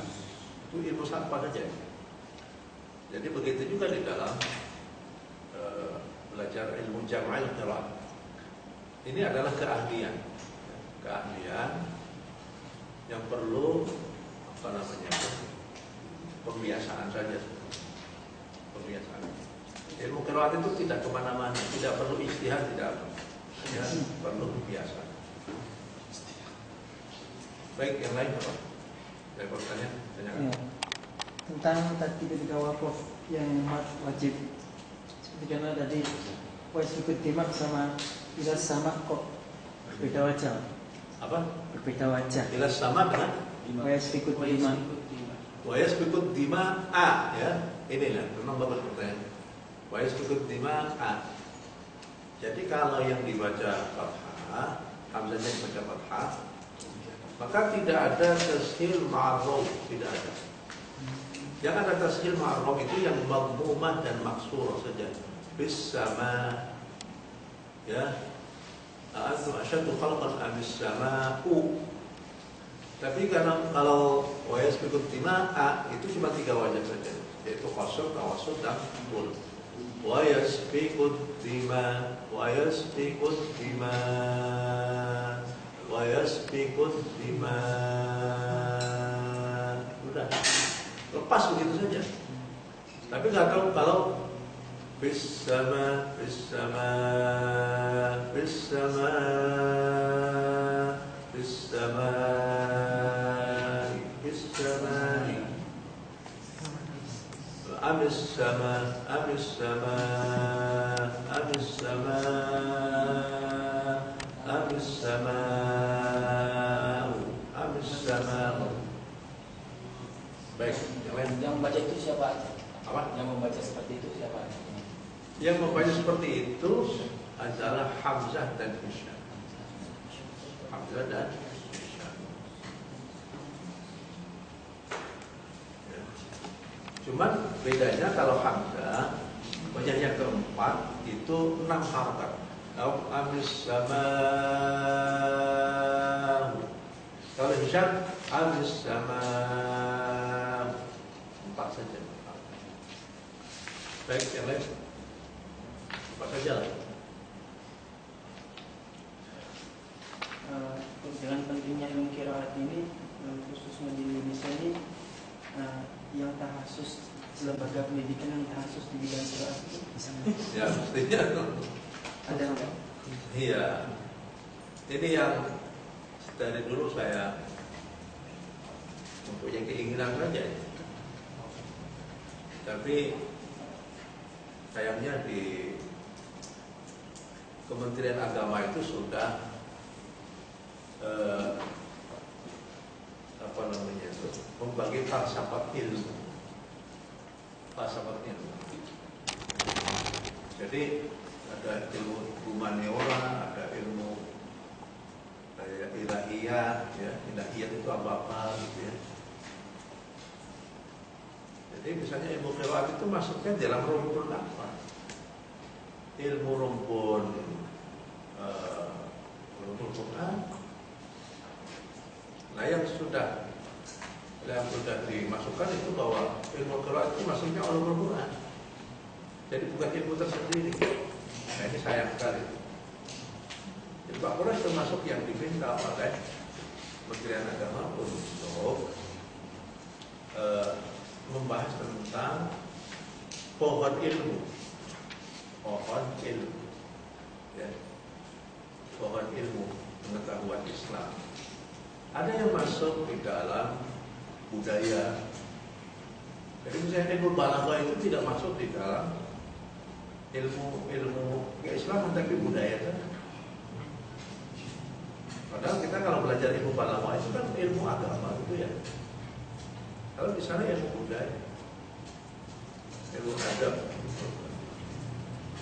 Itu ilmu apa saja. Jadi begitu juga di dalam eh, belajar ilmu jama'il qiraat. Ini adalah keahlian. Keahlian yang perlu apa namanya pembiasaan saja. Pembiasaan. Ilmu qiraat itu tidak ke mana-mana tidak perlu istihad tidak apa. Ya perlu biasa baik yang lain apa tanyakan. Ya. Tentang tadi ketika wakaf yang wajib. Seperti karena tadi Wajib dimak sama Bila sama kok Berbeda wajah. Apa? Berbeda wajah. Bila sama dengan Wajib ikut dimak. Wayas bikut dima A ya. Inilah memang bagus pertanyaan. Wayas bikut dima A. Jadi kalau yang dibaca fathah, hamzahnya dibaca fathah, maka tidak ada tashil ma'ruf, tidak ada. Yang ada tashil ma'arraf itu yang magmumah dan maksur saja. Bis sama ya. Antum asyaddu khalqan amis sama'u. Tapi karena kalau wayas berikut lima a itu cuma tiga wajah saja, yaitu kosong, tawasud, dan bul. Wayas berikut lima, wayas berikut lima, wayas berikut lima. Udah, lepas begitu saja. Tapi kalau bis sama, bis sama, bis sama, bis sama, bis sama. Amis sama, amis sama, membaca itu siapa? apa? Yang membaca seperti itu siapa? Yang membaca seperti itu adalah Hamzah dan Hisham. Hamzah dan Hisham. Ya. Cuman bedanya kalau Hamzah wajah yang keempat itu enam harakat. Au amis sama kalau Hisham amis sama empat saja. Baik, yang lain apa saja lah. Eh, dengan pentingnya ilmu kiraat ini eh, khususnya di Indonesia ini eh, yang tahasus lembaga pendidikan yang tahasus di bidang kiraat itu Ya, mestinya ada nggak? Iya. Ini yang dari dulu saya mempunyai keinginan saja. Tapi sayangnya di Kementerian Agama itu sudah eh, apa namanya itu membagi falsafat ilmu, falsafat ilmu. Jadi ada ilmu humaniora, ada ilmu kayak ilahiyah, ya ilahiyah itu apa apa gitu ya. Jadi misalnya ilmu qiraat itu masuknya dalam rumpun apa? Ilmu rumpun eh, rumpun. Nah yang sudah yang sudah dimasukkan itu bahwa ilmu qiraat itu masuknya ulumul Quran. Jadi bukan ilmu tersendiri. Nah ini sayang sekali. Jadi Pak Polres termasuk yang diminta oleh Kementerian Agama untuk eh, membahas tentang pohon ilmu, pohon ilmu, ya, pohon ilmu pengetahuan Islam. Ada yang masuk di dalam budaya. Jadi misalnya ilmu balaghah itu tidak masuk di dalam ilmu ilmu keislaman tapi budaya kan. Padahal kita kalau belajar ilmu balaghah itu kan ilmu agama gitu ya. Kalau di sana ilmu budaya, ilmu adab.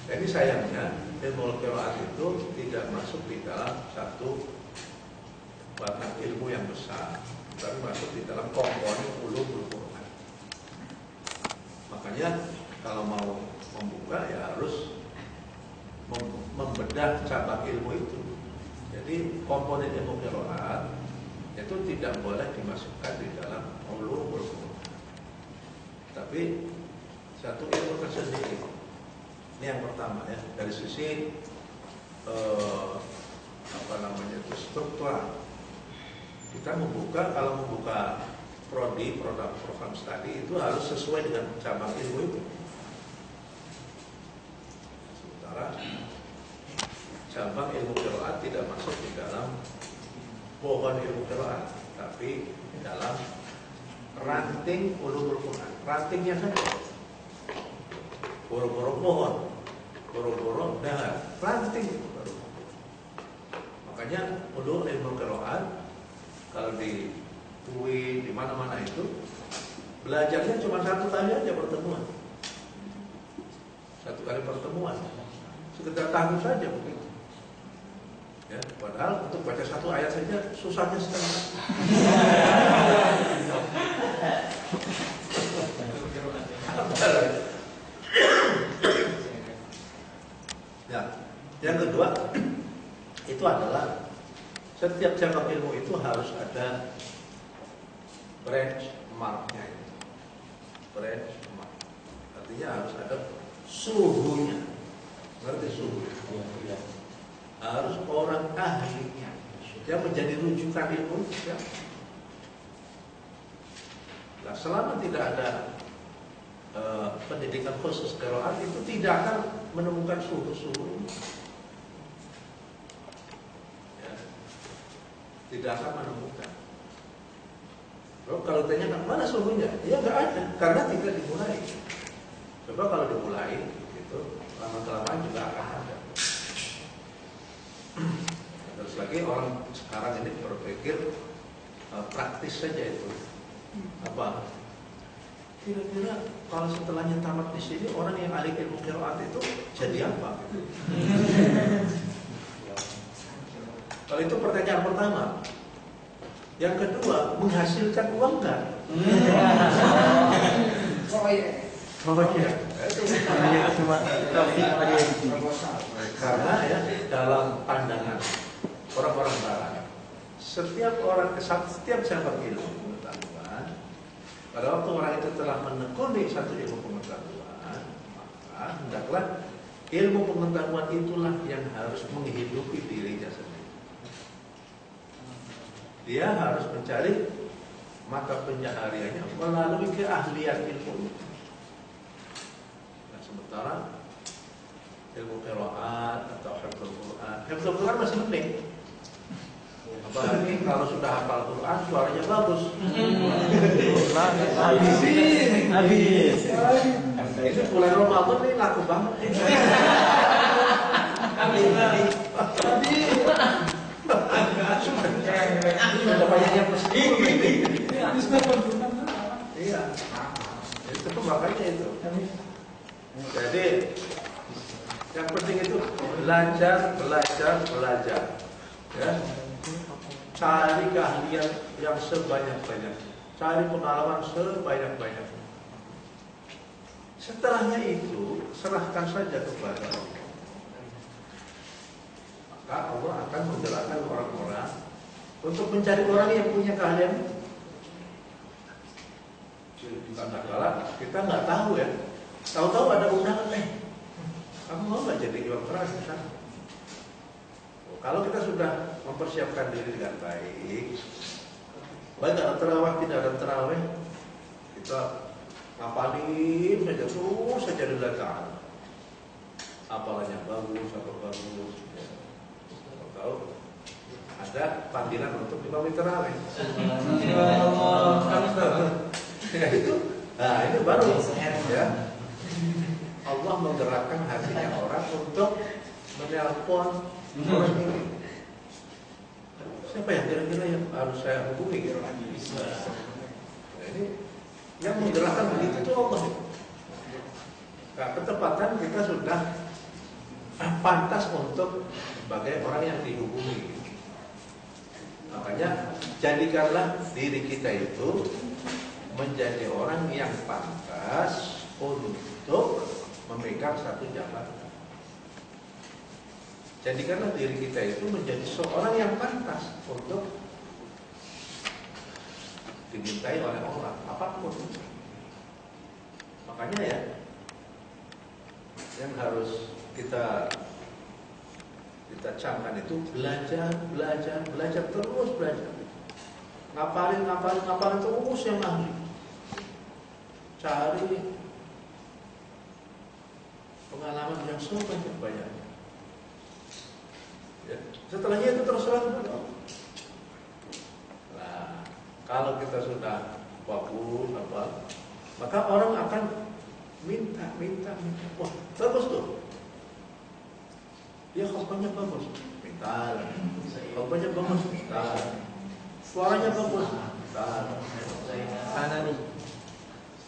Jadi sayangnya ilmu qiraat itu tidak masuk di dalam satu warna ilmu yang besar, tapi masuk di dalam komponen ulumul Quran. Makanya kalau mau membuka ya harus mem- membedah cabang ilmu itu. Jadi komponen ilmu qiraat itu tidak boleh dimasukkan di dalam Quran. Tapi satu ilmu tersendiri. Ini yang pertama ya dari sisi eh, apa namanya itu struktural. Kita membuka kalau membuka prodi produk program studi itu harus sesuai dengan cabang ilmu itu. Sementara cabang ilmu qiraat tidak masuk di dalam pohon ilmu qiraat, tapi di dalam ranting ulumul Quran. Rantingnya saja. Boro-boro pohon, boro-boro dahan, ranting itu baru. Makanya ulum ilmu qiraat kalau di UI di mana-mana itu belajarnya cuma satu kali aja pertemuan. Satu kali pertemuan. Sekedar tahu saja begitu. Ya, padahal untuk baca satu ayat saja susahnya setengah. Ya, yang kedua itu adalah setiap cabang ilmu itu harus ada benchmarknya itu. Benchmark. Artinya harus ada suhunya. Ngerti suhu? Harus orang ahlinya. Yang menjadi rujukan ilmu ya. Nah, selama tidak ada eh, pendidikan khusus kerohan itu tidak akan menemukan suhu-suhu. Ya. Tidak akan menemukan. Loh, kalau ditanyakan mana suhunya? Ya nggak ada, karena tidak dimulai. Coba kalau dimulai, gitu, lama kelamaan juga akan lagi orang sekarang ini berpikir eh, praktis saja itu. Apa? Kira-kira kalau setelahnya tamat di sini orang yang ahli ilmu qiraat itu jadi apa? Kalau itu pertanyaan pertama. Yang kedua, menghasilkan uang cuma di Karena ya dalam pandangan orang-orang barat, setiap orang setiap cabang ilmu pengetahuan, pada waktu orang itu telah menekuni satu ilmu pengetahuan, maka hendaklah ilmu pengetahuan itulah yang harus menghidupi dirinya sendiri. Dia harus mencari mata pencahariannya melalui keahlian ilmu. Nah, sementara ilmu qiraat atau hafal Quran. Hafal Quran masih penting. Apalagi kalau sudah hafal Quran suaranya bagus. habis habis Itu bulan Ramadan ini laku banget. Sudah banyak yang mesti Iya. Itu makanya itu. Jadi yang penting itu belajar, belajar, belajar. Ya. Cari keahlian yang sebanyak-banyak. Cari pengalaman sebanyak-banyaknya. Setelahnya itu serahkan saja kepada Allah. Maka Allah akan menggerakkan orang-orang untuk mencari orang yang punya keahlian. Kadang-kadang kita nggak tahu ya. Tahu-tahu ada undangan, eh, kamu mau nggak jadi imam keras di? Kalau kita sudah mempersiapkan diri dengan baik, baik ada terawih tidak ada terawih, kita ngapalin saja terus saja dilakukan. Apalanya bagus, apa bagus. Ya. Tahu ada panggilan untuk imam terawih. ya itu, nah ini baru ya. Allah menggerakkan hatinya orang untuk menelpon. Siapa yang kira-kira yang harus saya hubungi ini yang menggerakkan begitu itu Allah. Nah, ketepatan kita sudah pantas untuk sebagai orang yang dihubungi. Makanya jadikanlah diri kita itu menjadi orang yang pantas untuk memegang satu jabatan. Jadikanlah diri kita itu menjadi seorang yang pantas untuk dimintai oleh orang apa pun. Makanya ya yang harus kita kita camkan itu belajar, belajar, belajar terus belajar. Ngapalin, ngapalin, ngapalin terus yang ahli. Cari pengalaman yang sebanyak banyaknya. Ya. Setelahnya itu terserah kepada Allah. Nah, kalau kita sudah bagus apa, maka orang akan minta, minta, minta. Wah, bagus tuh. Dia khotbahnya bagus, minta. Khotbahnya bagus, minta. Suaranya bagus, minta. mana nih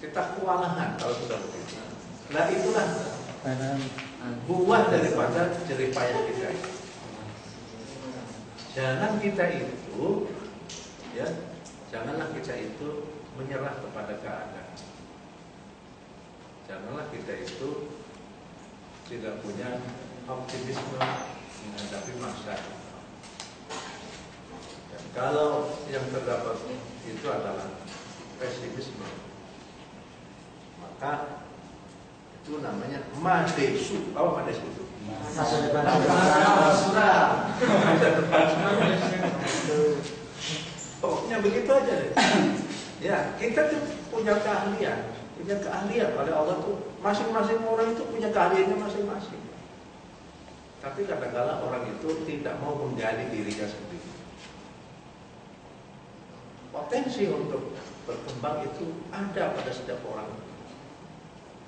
Kita kewalahan kalau sudah begitu. Nah itulah buah daripada jerih payah kita itu. Jangan kita itu ya, janganlah kita itu menyerah kepada keadaan. Janganlah kita itu tidak punya optimisme menghadapi masa Dan kalau yang terdapat itu adalah pesimisme, maka itu namanya madesu. Apa madesu itu? Masa depan. Pokoknya begitu aja deh. Ya, kita tuh punya keahlian, punya keahlian oleh Allah tuh masing-masing orang itu punya keahliannya masing-masing. Tapi kadang-kala orang itu tidak mau menjadi dirinya sendiri. Potensi untuk berkembang itu ada pada setiap orang.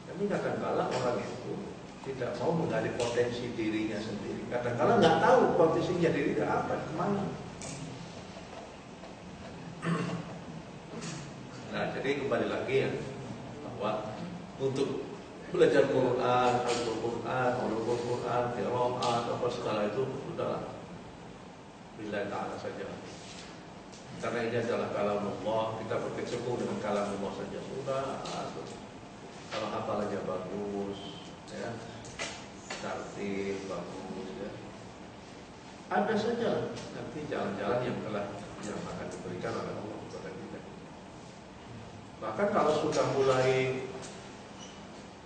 Tapi kadang-kala orang itu tidak mau menggali potensi dirinya sendiri. Kadang-kala nggak tahu potensinya dirinya apa, ke mana. Nah, jadi kembali lagi ya bahwa untuk belajar Quran, Al-Quran, Ulumul Quran, Qiraat, apa segala itu sudah bila ta'ala saja. Karena ini adalah kalam Allah, kita berkecimpung dengan kalam Allah saja sudah. Kalau hafal aja bagus, ya, tertib bagus, ya. Ada saja nanti jalan-jalan yang telah yang akan diberikan oleh Allah kepada kita. Bahkan kalau sudah mulai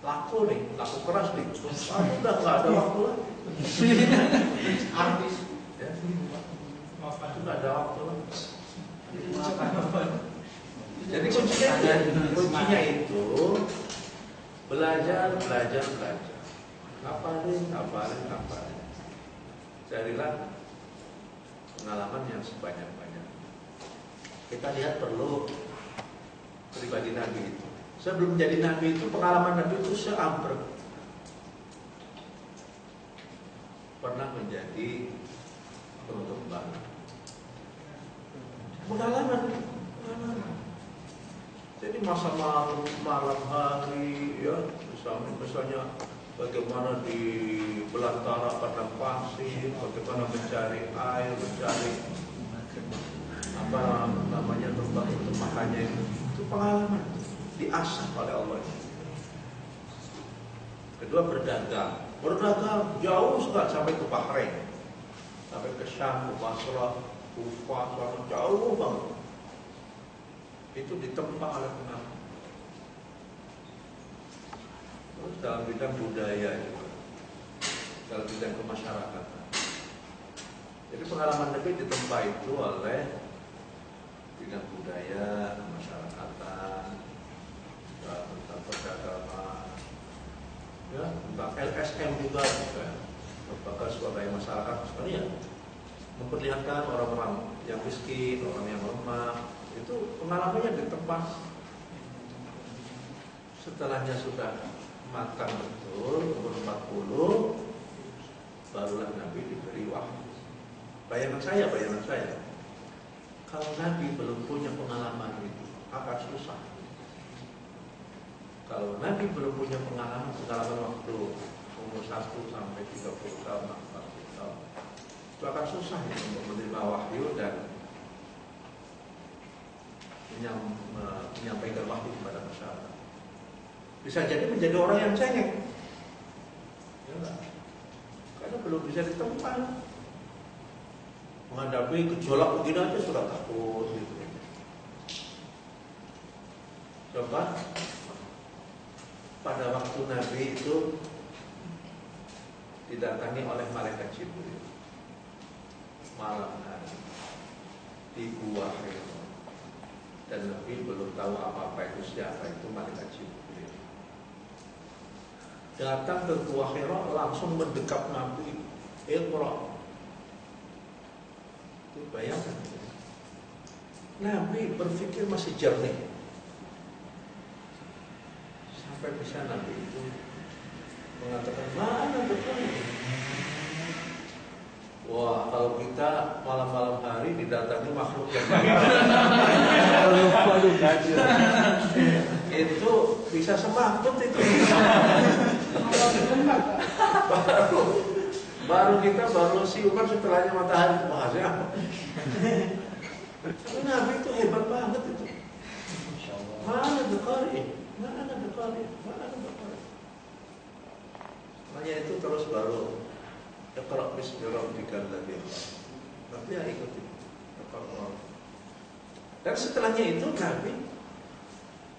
laku nih, laku keras nih, aku udah nggak ada waktu lagi. Artis. Ya, sudah ada waktu lagi. Jadi kuncinya, kuncinya itu belajar, belajar, belajar. Ngapalin, ngapalin, ngapalin. Carilah pengalaman yang sebanyak-banyak. Kita lihat perlu pribadi Nabi itu. Sebelum jadi Nabi itu pengalaman Nabi itu seamper. Pernah menjadi penutup banget. Pengalaman, pengalaman. Jadi masa malam, malam hari, ya, misalnya, misalnya bagaimana di belantara padang pasir, bagaimana mencari air, mencari apa namanya tempat untuk makannya itu, pengalaman diasah oleh Allah. Kedua berdagang, berdagang jauh sekali sampai ke Bahrain, sampai ke Syam, ke Basrah, Kufah, jauh banget. Itu ditempa oleh pengalaman. Terus dalam bidang budaya juga, dalam bidang kemasyarakatan. Jadi pengalaman Nabi ditempa itu oleh bidang budaya, kemasyarakatan, ya, tentang perdagangan, ya, tentang LSM juga, juga lembaga swadaya masyarakat sekali ya memperlihatkan orang-orang yang miskin, orang yang lemah, itu pengalamannya di tempat setelahnya sudah matang betul umur 40 barulah Nabi diberi wahyu bayangan saya bayangan saya. Kalau Nabi belum punya pengalaman itu akan susah? Kalau Nabi belum punya pengalaman pengalaman waktu umur 1 sampai 30 tahun 40 tahun itu akan susah ya, untuk menerima wahyu dan menyampaikan wahyu kepada masyarakat. Bisa jadi menjadi orang yang cengeng. Ya? Karena belum bisa ditempa. Menghadapi gejolak begini aja sudah takut gitu. Coba pada waktu Nabi itu didatangi oleh malaikat Jibril malam hari di gua Hira dan Nabi belum tahu apa-apa itu siapa itu malaikat Jibril. Datang ke gua Hira langsung mendekap Nabi. Iqra. Itu bayangkan. Nabi berpikir masih jernih. Sampai bisa Nabi itu mengatakan mana betul Wah, kalau kita malam-malam hari didatangi makhluk yang itu bisa semakut itu. baru, baru kita baru siuman setelahnya matahari bahasnya? Tapi Nabi itu hebat banget itu. Mana dekari? Mana dekari? Mana dekari? itu terus baru Iqra bismi rabbikal ladzi. Nabi ya ikuti. Dan setelahnya itu Nabi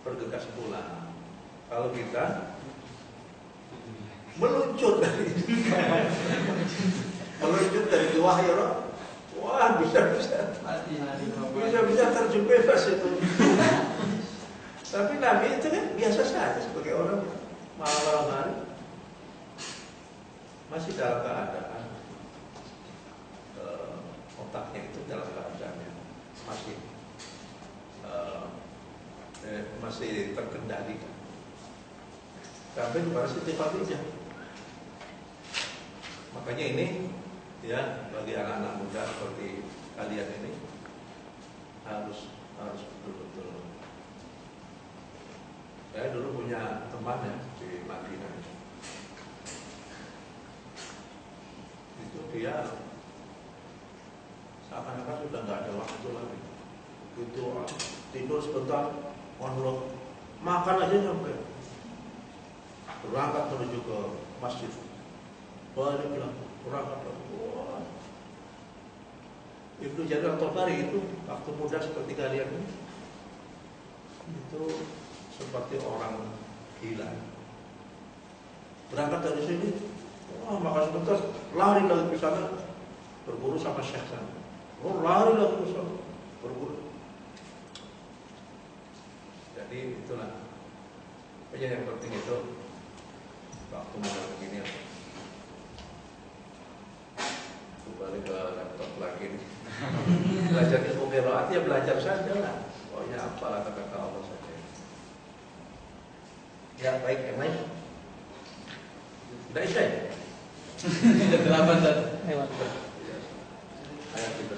bergegas pulang. Kalau kita meluncur dari meluncur dari dua ya wah bisa bisa bisa bisa terjun bebas itu. Tapi Nabi itu kan biasa saja sebagai orang malam hari masih dalam keadaan otaknya itu dalam keadaan yang masih eh, eh, masih terkendali. Sampai kepada Siti Khadijah. Makanya ini ya bagi anak-anak muda seperti kalian ini harus harus betul-betul saya dulu punya teman ya di Madinah itu dia seakan-akan sudah nggak ada waktu lagi. Itu tidur sebentar monolog makan aja sampai. Berangkat menuju ke masjid. Balik bilang berangkat lagi. Ibnu Jarir Tobari itu waktu muda seperti kalian ini. Itu seperti orang gila. Berangkat dari sini, wah makan sebentar, lari lagi ke sana, berburu sama Syekh sana. Oh lari lagi ke sana, berburu. Jadi itulah. Pokoknya yang penting itu waktu mulai begini kembali ke laptop lagi nih. belajar ilmu qiraat ya belajar saja lah pokoknya apalah kata Allah saja ya baik yang lain udah isya ya Delapan tadi. Lewat. Ayat itu